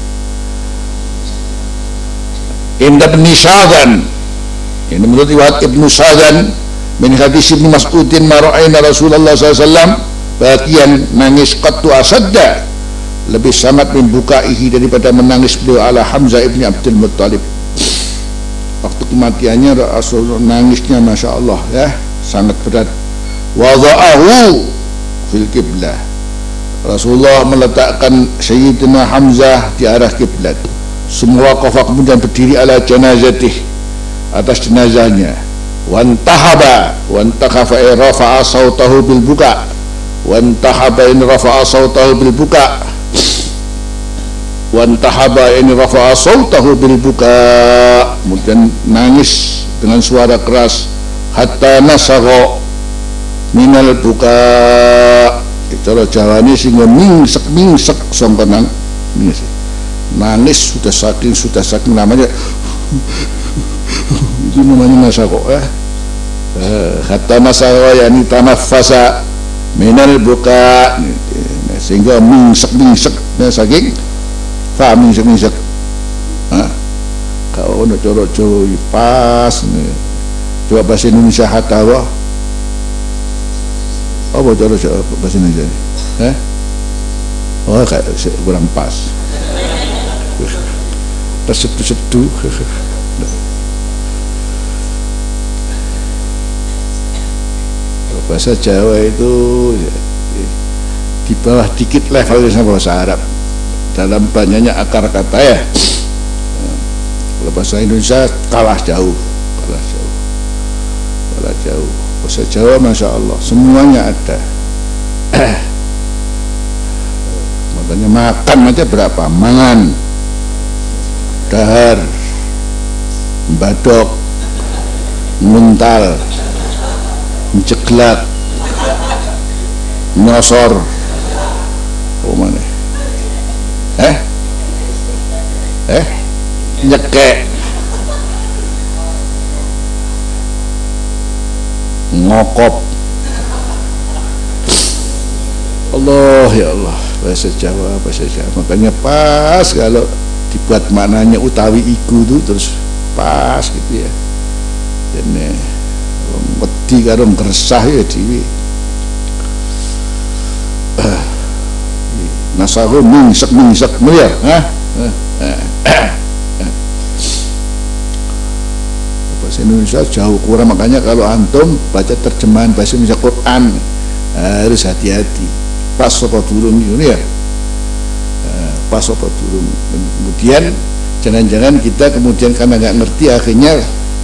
[SPEAKER 1] Indah bin Syadan ini menurut riwayat Ibnu Syadan min hadis Ibnu Mas'udin mara'aina Rasulullah SAW bagian nangis qattu asadda. Lebih sangat membukaihi daripada menangis beliau ala Hamzah ibni Abdul Muttalib waktu kematiannya Rasul nangisnya Masya Allah ya sangat berat wada'ahu fil kiblah Rasulullah meletakkan Sayyidina Hamzah di arah kiblat. Semua kafah kemudian berdiri ala janazatih atas jenazahnya. Wantahaba, wantakafa rafa'a sautahu bil buka. Wantahaba in rafa'a sautahu bil buka. Wantahaba in rafa'a sautahu bil buka. Kemudian nangis dengan suara keras. Hatta nasagha minal buka. Cara Jawa ini sehingga mingsek mingsek sangka nang nangis sudah saking sudah saking namanya. Itu namanya nasako eh kata nasako yani tanafasa minal buka. Sehingga mingsek mingsek nah, saking mingsek mingsek kau nak coro coro pas nih. Coba bahasa Indonesia hatawa apa cara bahasa Indonesia eh oh kayak kurang pas. Terseduh-seduh bahasa Jawa itu ya, di bawah dikit levelnya sama bahasa Arab dalam banyaknya akar kata ya. Kalau bahasa Indonesia kalah jauh. Kalah jauh. Kalah jauh. Bahasa Jawa Masya Allah semuanya ada. Makanya makan aja berapa? Mangan dahar badok muntal menceglak nyosor. Oh mana eh? Eh? Nyekek ngokop. Allah ya Allah. Bahasa Jawa bahasa Jawa. Makanya pas kalau dibuat maknanya utawi iku itu terus pas gitu ya. Ini wedi karo ngresah ya dhewe nasahu mingsek mingsek miliar ha? Bahasa Indonesia jauh kurang makanya kalau antum baca terjemahan bahasa Indonesia Quran harus hati-hati. Pas apa turun ini ya? Pas apa turun kemudian jangan-jangan kita kemudian karena nggak ngerti akhirnya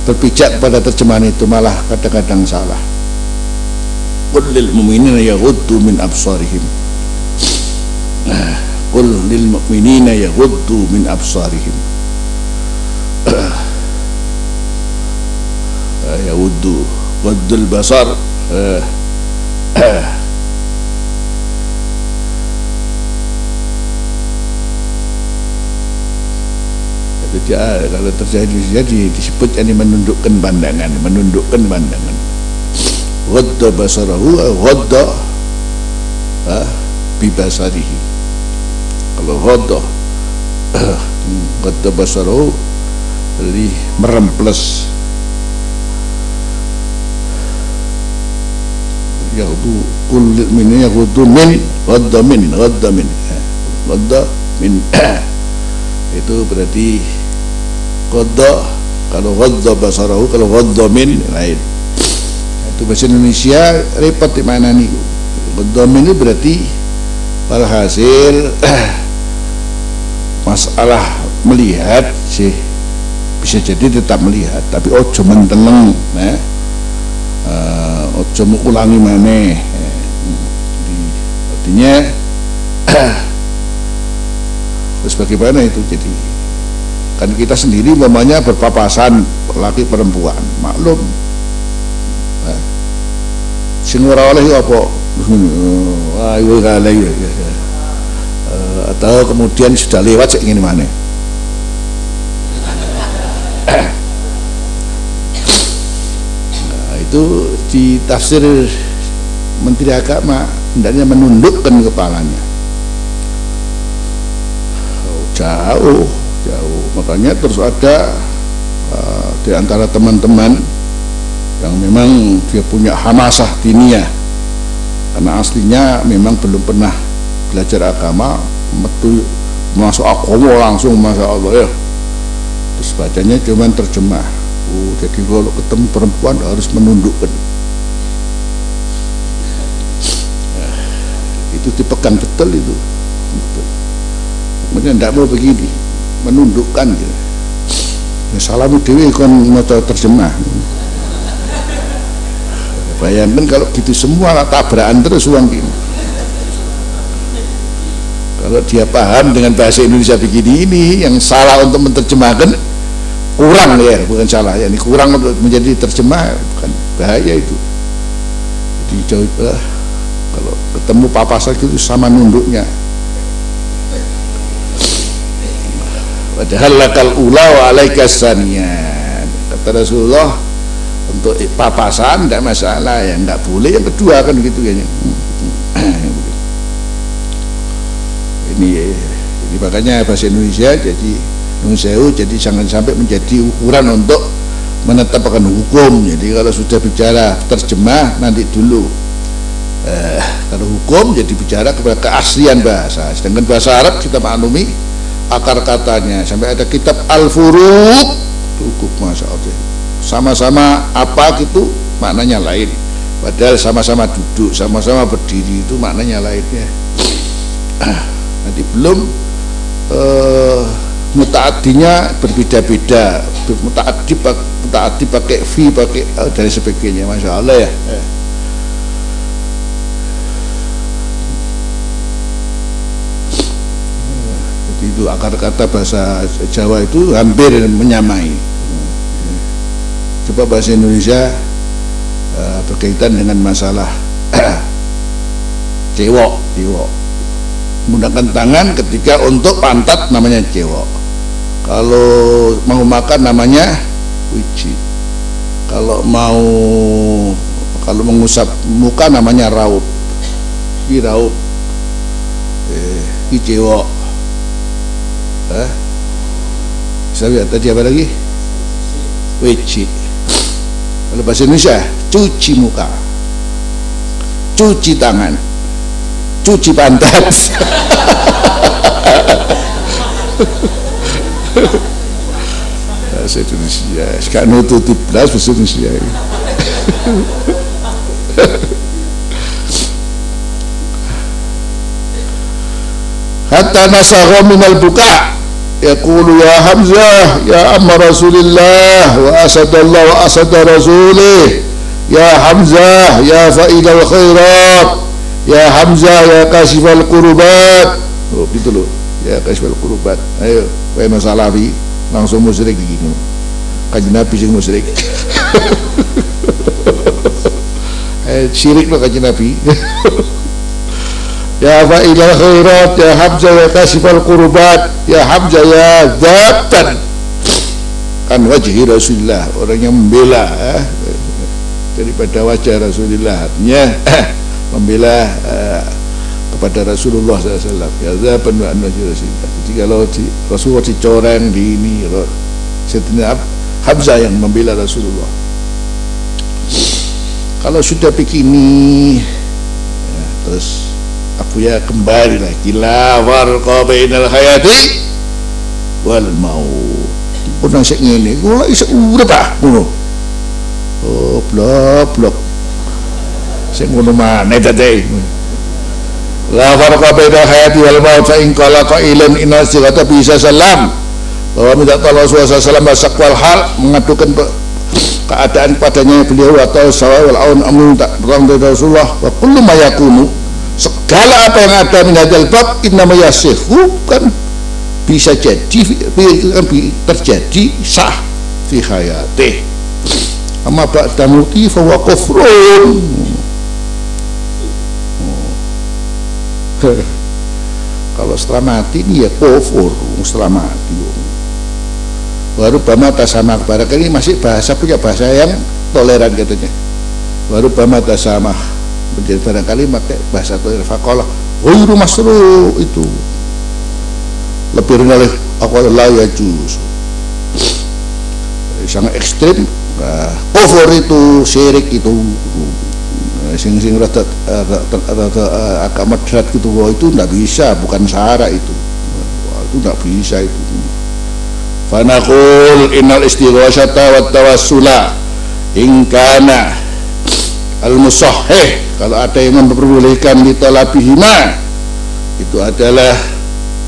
[SPEAKER 1] berpijak pada terjemahan itu malah kadang-kadang salah. Qul lil mu'minina yaghuddu min absarihim qul lil mu'minina yaghuddu min absarihim yawuddu waddul basar jadi kalau terjadi jadi disebut ini menundukkan pandangan menundukkan pandangan. Wadda basarahu wadda bibasarihi kalau wadda wadda basarahu jadi meremples yaghdu kullu min yaghdu min ghadda min ghadda min. Ghadda min. Itu berarti qadda kalau ghadda basarahu kalau ghadda min lain. Itu bahasa Indonesia repot di mana nih ghadda min berarti hasil masalah melihat sih. Bisa jadi tetap melihat tapi ojo menteleng nah. Ojo ulangi mana artinya terus bagaimana itu? Jadi kan kita sendiri mamanya berpapasan laki perempuan maklum. Nah, sing ora oleh apa? Ayo kali ya, ya. Atau kemudian sudah lewat saya ingin mana? Itu di tafsir Menteri Agama hendaknya menundukkan kepalanya. Oh, jauh jauh. Makanya terus ada uh, di antara teman-teman yang memang dia punya hamasah dinia karena aslinya memang belum pernah belajar agama metu masuk agama langsung masa Allah ya. Terus bacanya cuman terjemah. Oh, jadi kalau ketemu perempuan harus menundukkan. itu dipegang betul itu. Kemudian tidak mau begini menundukkan gitu ya, salam dewi kon mau terjemah. Bayangkan kalau gitu semua tabrakan terus uang gini kalau dia paham dengan bahasa Indonesia begini ini yang salah untuk menerjemahkan kurang ya bukan salah ya ini kurang untuk menjadi terjemah bukan bahaya itu. Jadi jauh uh, kalau ketemu papasan itu sama nunduknya. Padahal lakal ula wa kata Rasulullah untuk papasan tidak masalah ya tidak boleh yang kedua kan gitu kayaknya ini ini makanya bahasa Indonesia jadi Nungsewu jadi jangan sampai menjadi ukuran untuk menetapkan hukum. Jadi kalau sudah bicara terjemah nanti dulu. Eh, kalau hukum jadi bicara kepada keaslian bahasa. Sedangkan bahasa Arab kita maklumi akar katanya. Sampai ada kitab Al-Furuq cukup masa sama-sama apa gitu maknanya lain. Padahal sama-sama duduk sama-sama berdiri itu maknanya lainnya nanti belum uh, mutaadinya berbeda-beda. Mutaadi mutaadi pakai fi pakai uh, dari sebagainya. Masya Allah ya. Eh. jadi itu akar kata bahasa Jawa itu hampir menyamai. Coba bahasa Indonesia uh, berkaitan dengan masalah cewok cewok menggunakan tangan ketika untuk pantat namanya cewok kalau mau makan namanya wiji kalau mau kalau mengusap muka namanya raup ini raup eh, ini cewok eh? saya lihat tadi apa lagi? Wiji kalau bahasa Indonesia cuci muka. Cuci tangan cuci pantat bahasa Indonesia sekarang nututi belas bahasa Indonesia hatta nasagha minal buka يقول يا حمزة يا أم رسول الله وأسد الله وأسد رسوله يا حمزة يا فائد الخيرات ya Hamzah ya kasifal kurubat. Oh gitu loh. Ya kasifal kurubat. Ayo wae masalafi langsung musyrik gitu kajian Nabi sing musyrik. Eh syirik loh kajian Nabi. Ya fa'ilal khairat ya Hamzah ya kasifal kurubat ya Hamzah ya zatan. Kan wajhi Rasulullah orang yang membela eh, daripada wajah Rasulullah. Artinya membela uh, kepada Rasulullah SAW ya zaban wa jadi kalau di, Rasulullah dicoreng di ini Sayyidina Hamzah yang membela Rasulullah. Kalau sudah begini ya, terus Abu ya kembali lagi la warqa bainal hayati wal maut. Pun nang sik ngene kula isih urip ah oh blok blok sing ngono maneh dadi. La farqa baina hayati wal maut fa in qala qailun inna sirata bisa salam. Bahwa minta tolong Rasulullah SAW sakwal hal mengadukan keadaan padanya beliau atau sawal aun amun tak perang dari Rasulullah. Wa kullu segala apa yang ada min hadzal bab inna ma yasihu kan bisa jadi kan terjadi sah fi hayatih. Amma ba'da muti fa wa kufrun kalau setelah mati ini ya kufur setelah mati baru bama tasama barangkali ini masih bahasa punya bahasa yang toleran katanya. Baru bama tasama menjadi barangkali pakai bahasa toleran. Fakolah rumah seru itu. Lebih rendah aku adalah ya jus sangat ekstrim. Nah, kufur itu syirik itu sing sing rada rada agama berat gitu. Wah itu tidak bisa bukan syarat itu. Wah, itu tidak bisa itu. Fanaqul innal istighatsata wat tawassula in kana al-musahih. Kalau ada yang memperbolehkan litolabihima itu adalah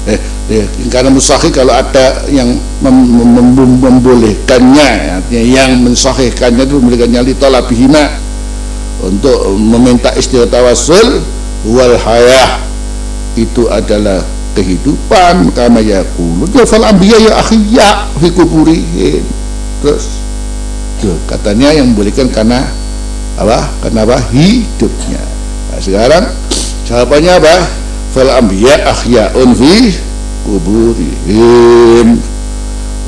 [SPEAKER 1] eh, eh karena musahih kalau ada yang mem mem mem membolehkannya artinya yang mensahihkannya itu membolehkannya litolabihima untuk meminta istilah tawasul wal hayah. Itu adalah kehidupan kama yaqulu. Fal anbiya ya akhiyya fi kuburihim terus tuh, katanya yang membolehkan karena apa? Karena apa? Hidupnya. Nah, sekarang jawabannya apa? Fal anbiya akhyaun fi kuburihim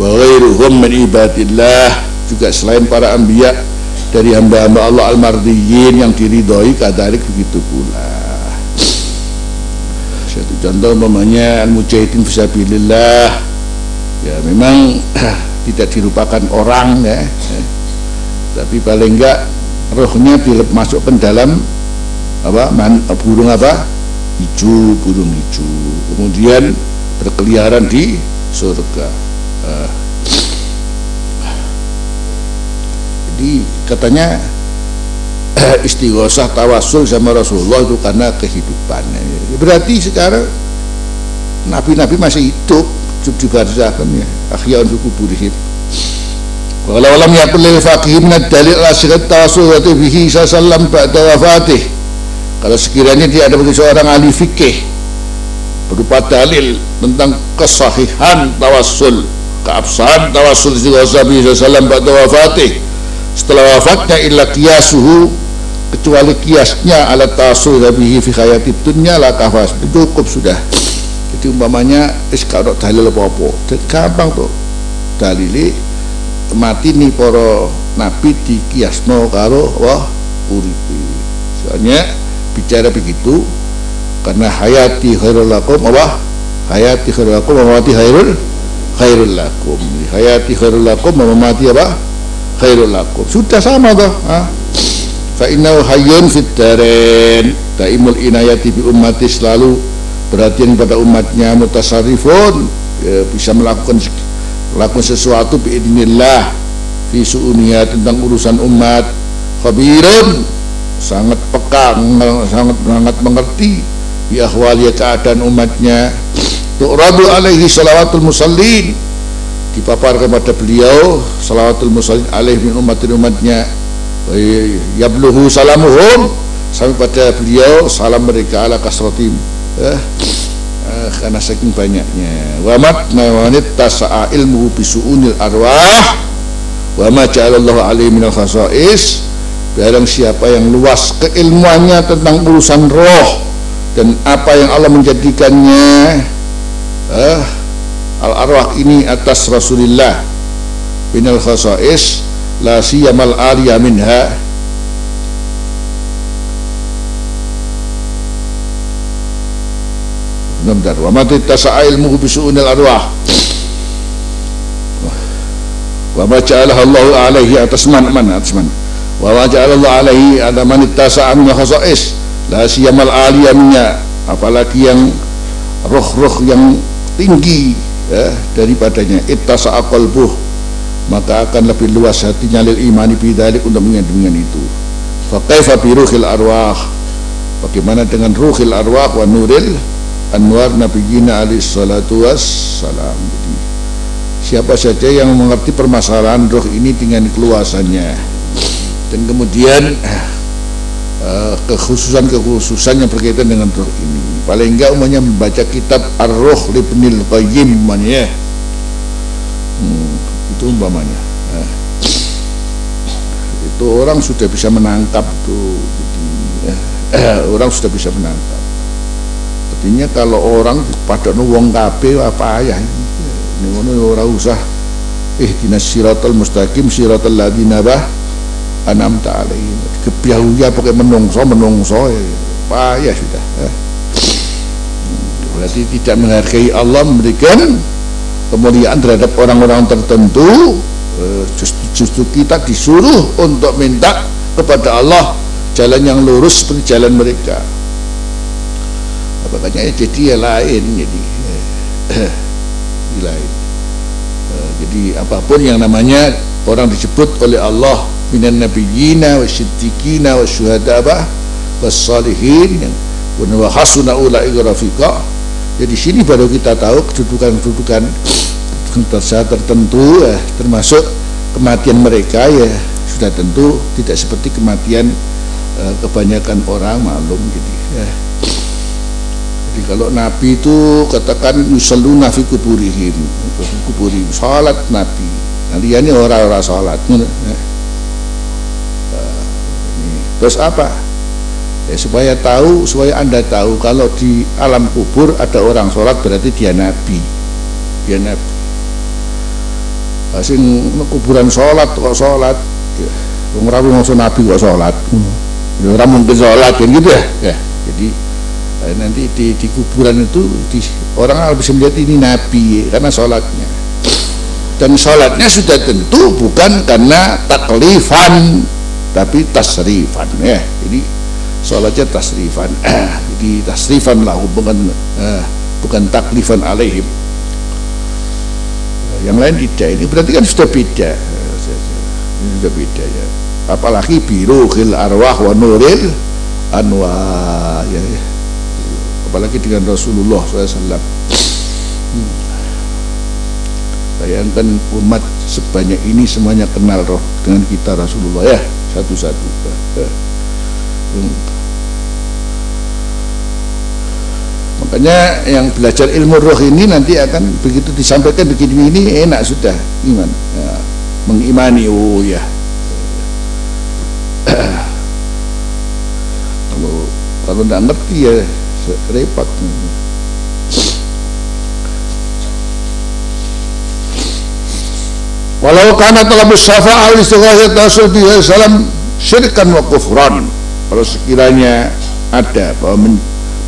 [SPEAKER 1] wa ghairuhum min ibadillah. Juga selain para anbiya dari hamba-hamba Allah al-mardiyin yang diridhoi kadarik begitu pula. Satu contoh umpamanya al-mujahidin fisabilillah ya memang tidak dirupakan orang ya, tapi paling enggak rohnya dimasukkan dalam apa man, burung apa? Hijau burung hijau kemudian berkeliaran di surga. Uh. Katanya istighosah tawasul sama Rasulullah itu karena kehidupannya berarti sekarang nabi-nabi masih hidup di barzakhan ya akhyaun fi kuburihim Walau lam yakul lil faqih min dalil ala sigat tawasul wa bihi sallam ba'da wafatih. Kalau sekiranya dia ada bagi seorang ahli fikih berupa dalil tentang kesahihan tawasul, keabsahan tawasul istighatsah bihi sallam ba'da wafatih. Setelah wafatnya illa qiyasuhu kecuali kiasnya ala tawasul bihi fi hayatid dunya la kafas. Cukup sudah. Jadi umpamanya is dalil apa-apa. Gampang tuh. Dalili mati nih para nabi di kiasno karo wah uripi soalnya bicara begitu karena hayati khairul lakum apa hayati khairul lakum mati khairul khairul lakum hayati khairul lakum mati apa khairul lakum. Sudah sama toh ha? fa innahu hayyun fit daren daimul inayati bi ummati selalu perhatian pada umatnya mutasarrifun. Ya, bisa melakukan lakukan sesuatu biidnillah. Fi su'uniya tentang urusan umat. Khabirun. Sangat peka sangat sangat mengerti bi ahwaliya keadaan umatnya. Tu'radu alaihi salawatul musallin dipaparkan kepada beliau salawatul musallin alaihi min umatin umatnya yabluhu salamuhum. Sampai pada beliau salam mereka ala kasratim eh, karena saking banyaknya. Wa matna wanit tasa'a ilmu bisu'unil arwah. Wa ma ja'alallahu alaihi minal khasais. Barang siapa yang luas keilmuannya tentang urusan roh dan apa yang Allah menjadikannya eh, al arwah ini atas Rasulullah minal khasais la siyamal aliyah minha Benar Wa mati tasa'a ilmuhu bisu'unil arwah. Wa ma Allah alaihi atas man man atas man. Wa ma Allah alaihi ada man tasa'a min khasa'is. La siyamal aliyamnya apalagi yang roh-roh yang tinggi ya, daripadanya ittasa'a qalbuh maka akan lebih luas hatinya lil imani bidalik untuk mengenai itu. Fa kaifa bi ruhil arwah? Bagaimana dengan ruhil arwah wa nuril anwar nabiyina alaihi salatu wassalam jadi siapa saja yang mengerti permasalahan roh ini dengan keluasannya dan kemudian uh, kekhususan-kekhususan yang berkaitan dengan roh ini paling enggak umumnya membaca kitab Ar-Ruh Libnil Qayyim ya. Hmm, itu umpamanya uh, itu orang sudah bisa menangkap tuh jadi, uh, orang sudah bisa menangkap. Artinya kalau orang pada wong kabeh apa ayah ini? Ngono ora usah. Ihdinas siratal mustaqim siratal ladina bah an'amta alaihim. Kebiahuya pakai menungso menungso payah sudah eh. Berarti tidak menghargai Allah memberikan kemuliaan terhadap orang-orang tertentu. Eh, justru, kita disuruh untuk minta kepada Allah jalan yang lurus seperti jalan mereka. Makanya jadi ya lain jadi eh, lain. Eh, jadi apa pun yang namanya orang disebut oleh Allah minan nabiyina wasyiddiqina wasyuhada wassalihin yang wa hasuna ulaika rafiqa ya, sini baru kita tahu kedudukan-kedudukan tertentu ya, termasuk kematian mereka ya sudah tentu tidak seperti kematian uh, kebanyakan orang maklum jadi ya. jadi kalau nabi itu katakan yusalluna fi kuburihim kuburi salat nabi kalian ini orang-orang salat ya. uh, terus apa ya, supaya tahu supaya anda tahu kalau di alam kubur ada orang sholat berarti dia nabi dia nabi asing kuburan sholat kok sholat ya, rapi maksud nabi kok sholat hmm. ya, orang mungkin sholat kan gitu ya, ya. jadi eh, nanti di, di kuburan itu di, orang bisa melihat ini nabi karena sholatnya dan sholatnya sudah tentu bukan karena taklifan tapi tasrifan ya jadi sholatnya tasrifan. Jadi tasrifan lah bukan uh, bukan taklifan alaihim. Yang lain tidak. Ini berarti kan sudah beda. Ini sudah beda ya. Apalagi biru khil arwah wa nuril anwa ya, ya. apalagi dengan Rasulullah SAW hmm. bayangkan umat sebanyak ini semuanya kenal roh dengan kita Rasulullah ya. Satu-satu. Hmm. Makanya yang belajar ilmu roh ini nanti akan begitu disampaikan begini ini enak sudah iman. Ya, mengimani oh ya. Kalau kalau tidak ngerti ya repot. Walau karena telah bersyafa al istighatsah Rasul salam syirkan wa kufran. Kalau sekiranya ada bahwa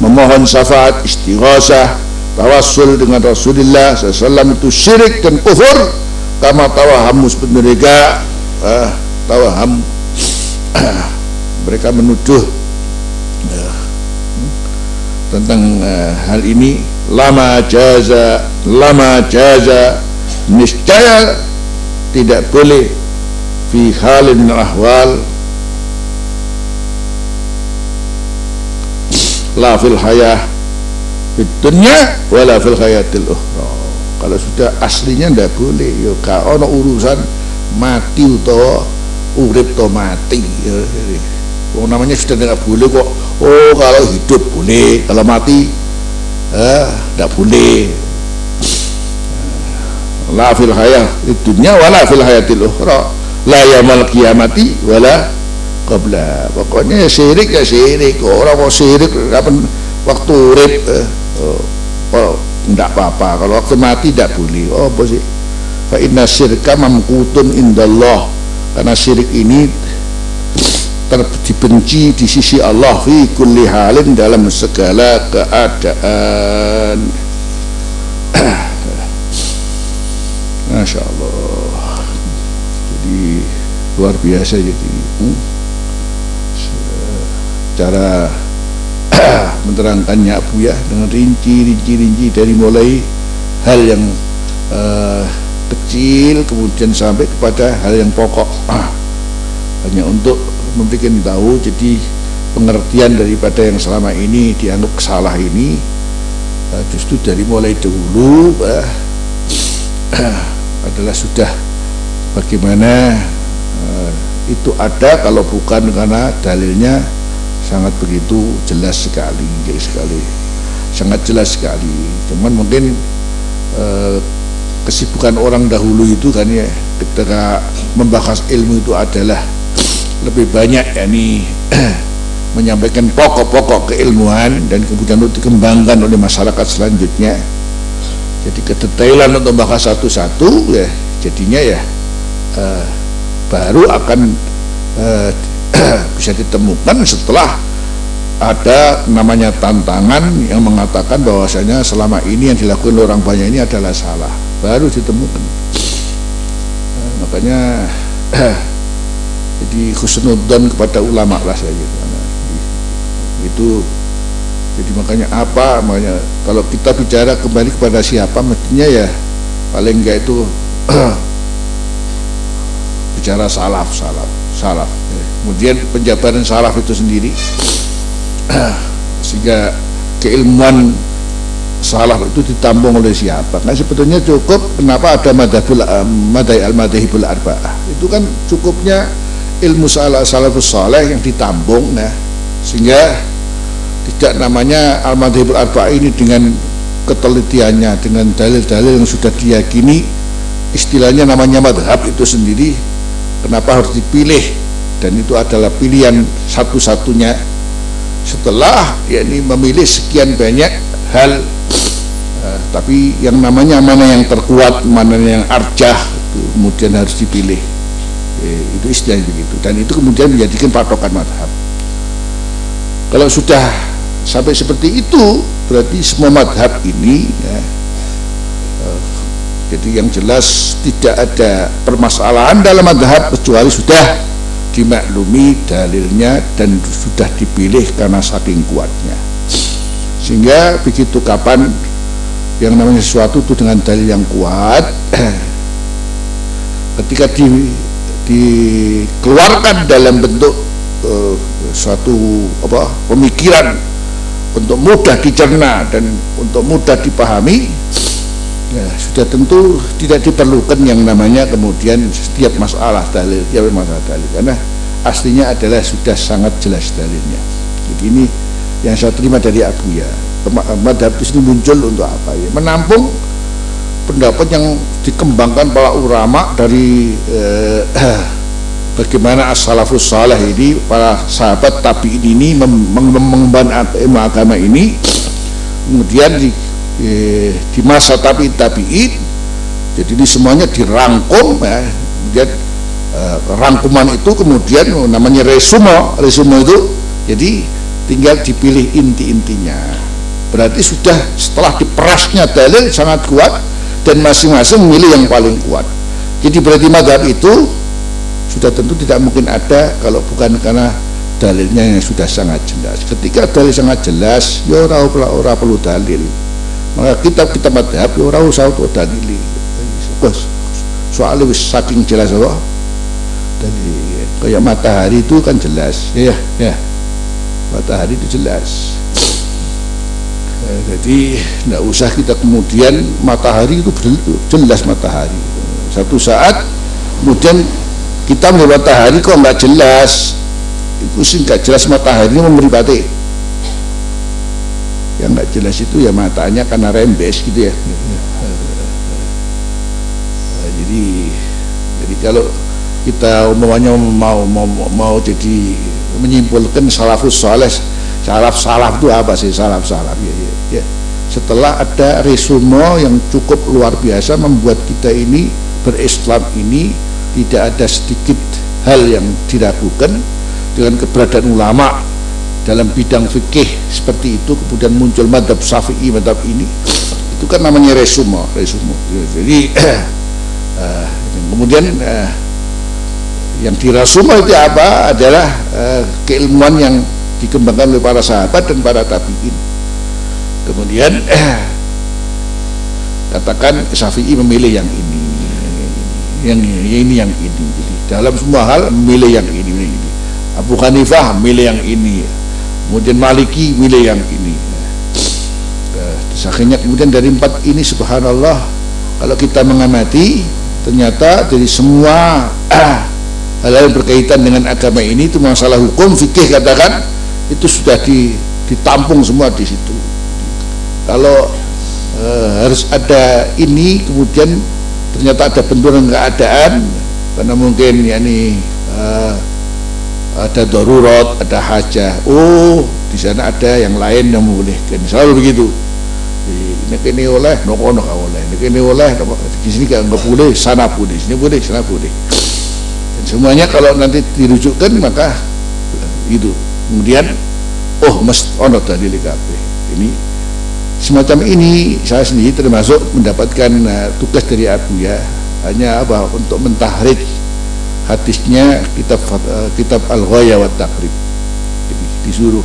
[SPEAKER 1] memohon syafaat istighosah tawassul dengan Rasulullah SAW itu syirik dan kufur. Kama tawahamus mereka uh, tawaham mereka menuduh uh, tentang uh, hal ini. Lama jaza lama jaza niscaya tidak boleh fi halin ahwal la fil hayah di dunia wala fil hayatil ukhra. Kalau sudah aslinya ndak boleh. Ya gak ono urusan mati utawa urip to mati. Ya oh, namanya sudah tidak boleh kok oh kalau hidup boleh kalau mati eh tidak boleh. La fil hayah di dunia wala fil hayatil ukhra. La yamal kiamati wala qabla. Pokoknya ya syirik ya syirik orang mau syirik kapan waktu urip eh, oh, oh tidak apa-apa. Kalau waktu mati tidak boleh. Oh apa sih? Fa inna syirka mamkutun indallah. Karena syirik ini ter, dibenci di sisi Allah. Fi kulli halin dalam segala keadaan. Masya Allah. Jadi luar biasa jadi hmm? Cara menerangkannya Abu ya dengan rinci rinci rinci dari mulai hal yang uh, kecil kemudian sampai kepada hal yang pokok. Ah, hanya untuk memberikan tahu jadi pengertian daripada yang selama ini dianggap salah ini uh, justru dari mulai dulu uh, adalah sudah bagaimana uh, itu ada kalau bukan karena dalilnya sangat begitu jelas sekali jelas sekali. Sangat jelas sekali. Cuman mungkin eh, kesibukan orang dahulu itu kan ya ketika membahas ilmu itu adalah lebih banyak yakni menyampaikan pokok-pokok keilmuan dan kemudian itu dikembangkan oleh masyarakat selanjutnya. Jadi kedetailan untuk membahas satu-satu ya jadinya ya eh, baru akan eh, bisa ditemukan setelah ada namanya tantangan yang mengatakan bahwasanya selama ini yang dilakukan orang banyak ini adalah salah. Baru ditemukan. Nah, makanya jadi khusnudzon kepada ulama lah saya gitu nah, itu jadi makanya apa makanya kalau kita bicara kembali kepada siapa mestinya ya paling enggak itu bicara salaf salaf salaf kemudian penjabaran salaf itu sendiri. Sehingga keilmuan salaf itu ditampung oleh siapa. Kan sebetulnya cukup kenapa ada madhabul madai al madhibul arba'ah? Itu kan cukupnya ilmu salah salafus saleh yang ditampung nah. Sehingga tidak namanya al madhibul arba'ah ini dengan ketelitiannya dengan dalil-dalil yang sudah diyakini istilahnya namanya madhab itu sendiri kenapa harus dipilih dan itu adalah pilihan satu-satunya. Setelah yakni memilih sekian banyak hal uh, tapi yang namanya mana yang terkuat mana yang arjah itu kemudian harus dipilih. Eh, itu istilahnya begitu. Dan itu kemudian menjadikan patokan madhab. Kalau sudah sampai seperti itu berarti semua madhab ini ya, jadi yang jelas tidak ada permasalahan dalam madhab kecuali sudah dimaklumi dalilnya dan sudah dipilih karena saking kuatnya. Sehingga begitu kapan yang namanya sesuatu itu dengan dalil yang kuat ketika di, dikeluarkan dalam bentuk uh, suatu apa pemikiran untuk mudah dicerna dan untuk mudah dipahami ya, sudah tentu tidak diperlukan yang namanya kemudian setiap masalah dalil setiap masalah dalil. Karena aslinya adalah sudah sangat jelas dalilnya. Jadi ini yang saya terima dari Abu ya. Madhab ini muncul untuk apa ya? Menampung pendapat yang dikembangkan para ulama dari eh, bagaimana as-salafus salih ini para sahabat tabi'in ini mengembangkan agama ini. Kemudian di eh, di masa tapi tabiin jadi ini semuanya dirangkum ya. Kemudian eh, rangkuman itu kemudian namanya resumo resumo itu jadi tinggal dipilih inti-intinya. Berarti sudah setelah diperasnya dalil sangat kuat dan masing-masing memilih yang paling kuat. Jadi berarti madhab itu sudah tentu tidak mungkin ada kalau bukan karena dalilnya yang sudah sangat jelas. Ketika dalil sangat jelas ya orang ora perlu dalil maka kitab kita madhab ya ora usah untuk dalili. Bos soalnya wis saking jelas apa? Dari kayak matahari itu kan jelas. Ya ya. Matahari itu jelas. Eh, jadi tidak usah kita kemudian matahari itu jelas matahari. Satu saat kemudian kita melihat matahari kok nggak jelas. Itu sih nggak jelas matahari memberi batik yang nggak jelas itu ya matanya karena rembes gitu ya. Nah, jadi jadi kalau kita umumnya mau mau mau jadi menyimpulkan salafus saleh salaf salaf itu apa sih? Salaf salaf ya, ya, ya. setelah ada resume yang cukup luar biasa membuat kita ini berislam ini tidak ada sedikit hal yang diragukan dengan keberadaan ulama dalam bidang fikih seperti itu kemudian muncul madhab syafi'i madhab ini itu kan namanya resumo resumo jadi uh, kemudian uh, yang dirasumo itu apa? Adalah uh, keilmuan yang dikembangkan oleh para sahabat dan para tabiin. Kemudian uh, katakan syafi'i memilih yang ini yang ini yang ini jadi dalam semua hal memilih yang ini, ini. Abu Hanifah milih yang ini kemudian Maliki milih yang ini. Eh, akhirnya kemudian dari empat ini subhanallah kalau kita mengamati ternyata dari semua hal-hal berkaitan dengan agama ini itu masalah hukum fikih katakan itu sudah di, ditampung semua di situ. Kalau e, harus ada ini kemudian ternyata ada benturan keadaan karena mungkin yakni e, ada darurat, ada hajah. Oh, di sana ada yang lain yang membolehkan. Selalu begitu. Ini kini oleh, noko noko oleh. Ini kini oleh, di sini kan nggak boleh, sana boleh, sini boleh, sana boleh. Dan semuanya kalau nanti dirujukkan maka itu. Kemudian, oh mesti ono tadi likape. Ini semacam ini saya sendiri termasuk mendapatkan uh, tugas dari Abu ya hanya apa untuk mentahrik hadisnya kitab uh, kitab Al-Ghaya wa Taqrib. Jadi disuruh.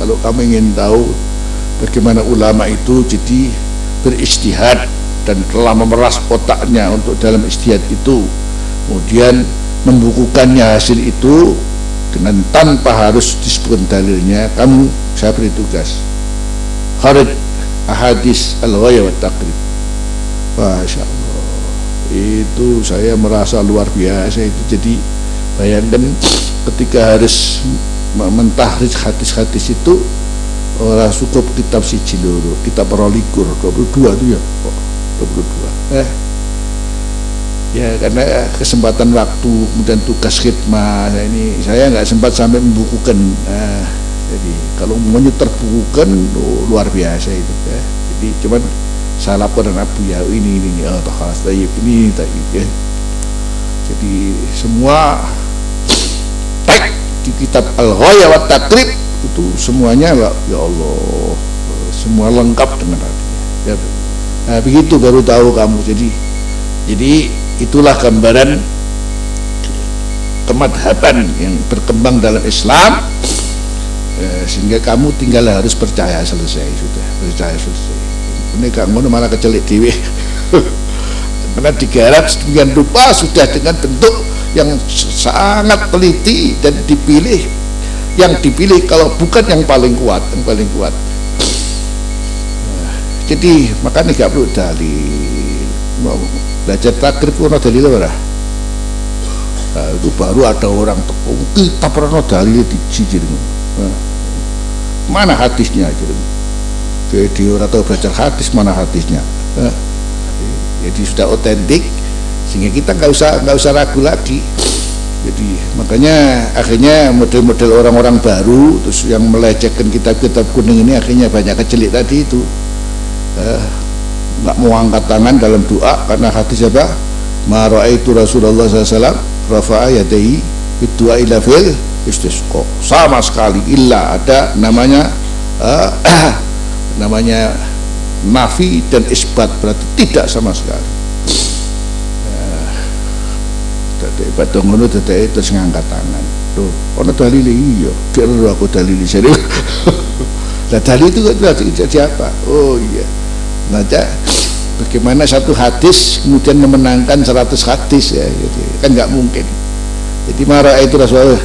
[SPEAKER 1] Kalau kamu ingin tahu bagaimana ulama itu jadi beristihad dan telah memeras otaknya untuk dalam istihad itu kemudian membukukannya hasil itu dengan tanpa harus disebutkan dalilnya kamu saya beri tugas. Kharij ahadis al-ghaya wa taqrib. Masya Allah itu saya merasa luar biasa itu. Jadi bayangkan ketika harus mentahris hadis-hadis itu orang cukup kitab si loro kitab rolikur 22 itu ya oh, 22 eh. Ya karena kesempatan waktu kemudian tugas khidmah saya ini saya nggak sempat sampai membukukan. Nah, jadi kalau mau terbukukan oh, luar biasa itu ya. Jadi cuman saya laporan Abu ya ini ini oh takhas tayyib ini tayyib ya. Jadi semua tek di kitab Al-Ghaya wa Takrib itu semuanya ya Allah semua lengkap dengan artinya ya, nah, begitu baru tahu kamu. Jadi jadi itulah gambaran kemadhaban yang berkembang dalam Islam. Eh, sehingga kamu tinggal harus percaya selesai sudah. Percaya selesai ini kamu malah kecelik dewi karena digarap sedemikian rupa sudah dengan bentuk yang sangat teliti dan dipilih. Yang dipilih kalau bukan yang paling kuat yang paling kuat. Jadi makanya gak perlu dalil. Mau belajar takrib pun dalil apa nah, itu baru ada orang tepung kita pernah dalil di sini. Nah, mana hadisnya jadi orang tahu belajar hadis mana hadisnya? Jadi sudah otentik sehingga kita nggak usah nggak usah ragu lagi. Jadi makanya akhirnya model-model orang-orang baru terus yang melecehkan kitab-kitab kuning ini akhirnya banyak kecelik tadi itu. Eh, nggak mau angkat tangan dalam doa karena hati siapa itu Rasulullah SAW rafa'a yadaihi bidua ila fil sama sekali illa ada namanya uh, namanya nafi dan isbat berarti tidak sama sekali. Dadi padha ngono dadi terus ngangkat tangan. Tuh ana dalil iya kira aku dalil serius lah dalil itu berarti jadi apa? Oh iya. Baca bagaimana satu hadis kemudian memenangkan 100 hadis ya gitu. kan nggak mungkin. Jadi marah itu Rasulullah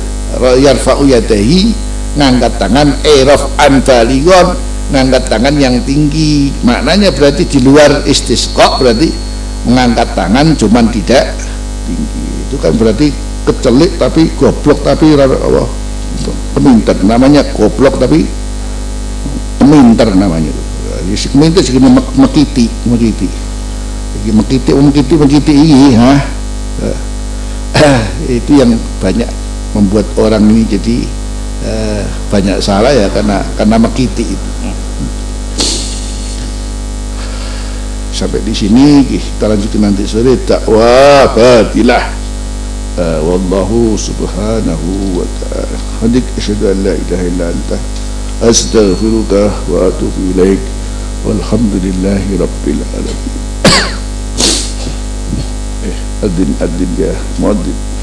[SPEAKER 1] yarfa'u yadahi ngangkat tangan erof an baligon ngangkat tangan yang tinggi. Maknanya berarti di luar istisqa berarti mengangkat tangan cuman tidak tinggi. Itu kan berarti kecelik tapi goblok tapi apa? Peminter. Namanya goblok tapi peminter namanya. Si peminter sih mekiti mekiti. Jadi mekiti mekiti mekiti ini ha? Itu yang banyak membuat orang ini jadi eh, banyak salah ya karena karena mengkiti itu. Sampai di sini kita lanjutkan nanti sore dakwah batilah eh, wallahu subhanahu wa ta'ala. Hadik asyhadu an la ilaha illa anta. Astaghfiruka wa atubu ilaik. Walhamdulillahi rabbil alamin. Eh adin adin ya muadzin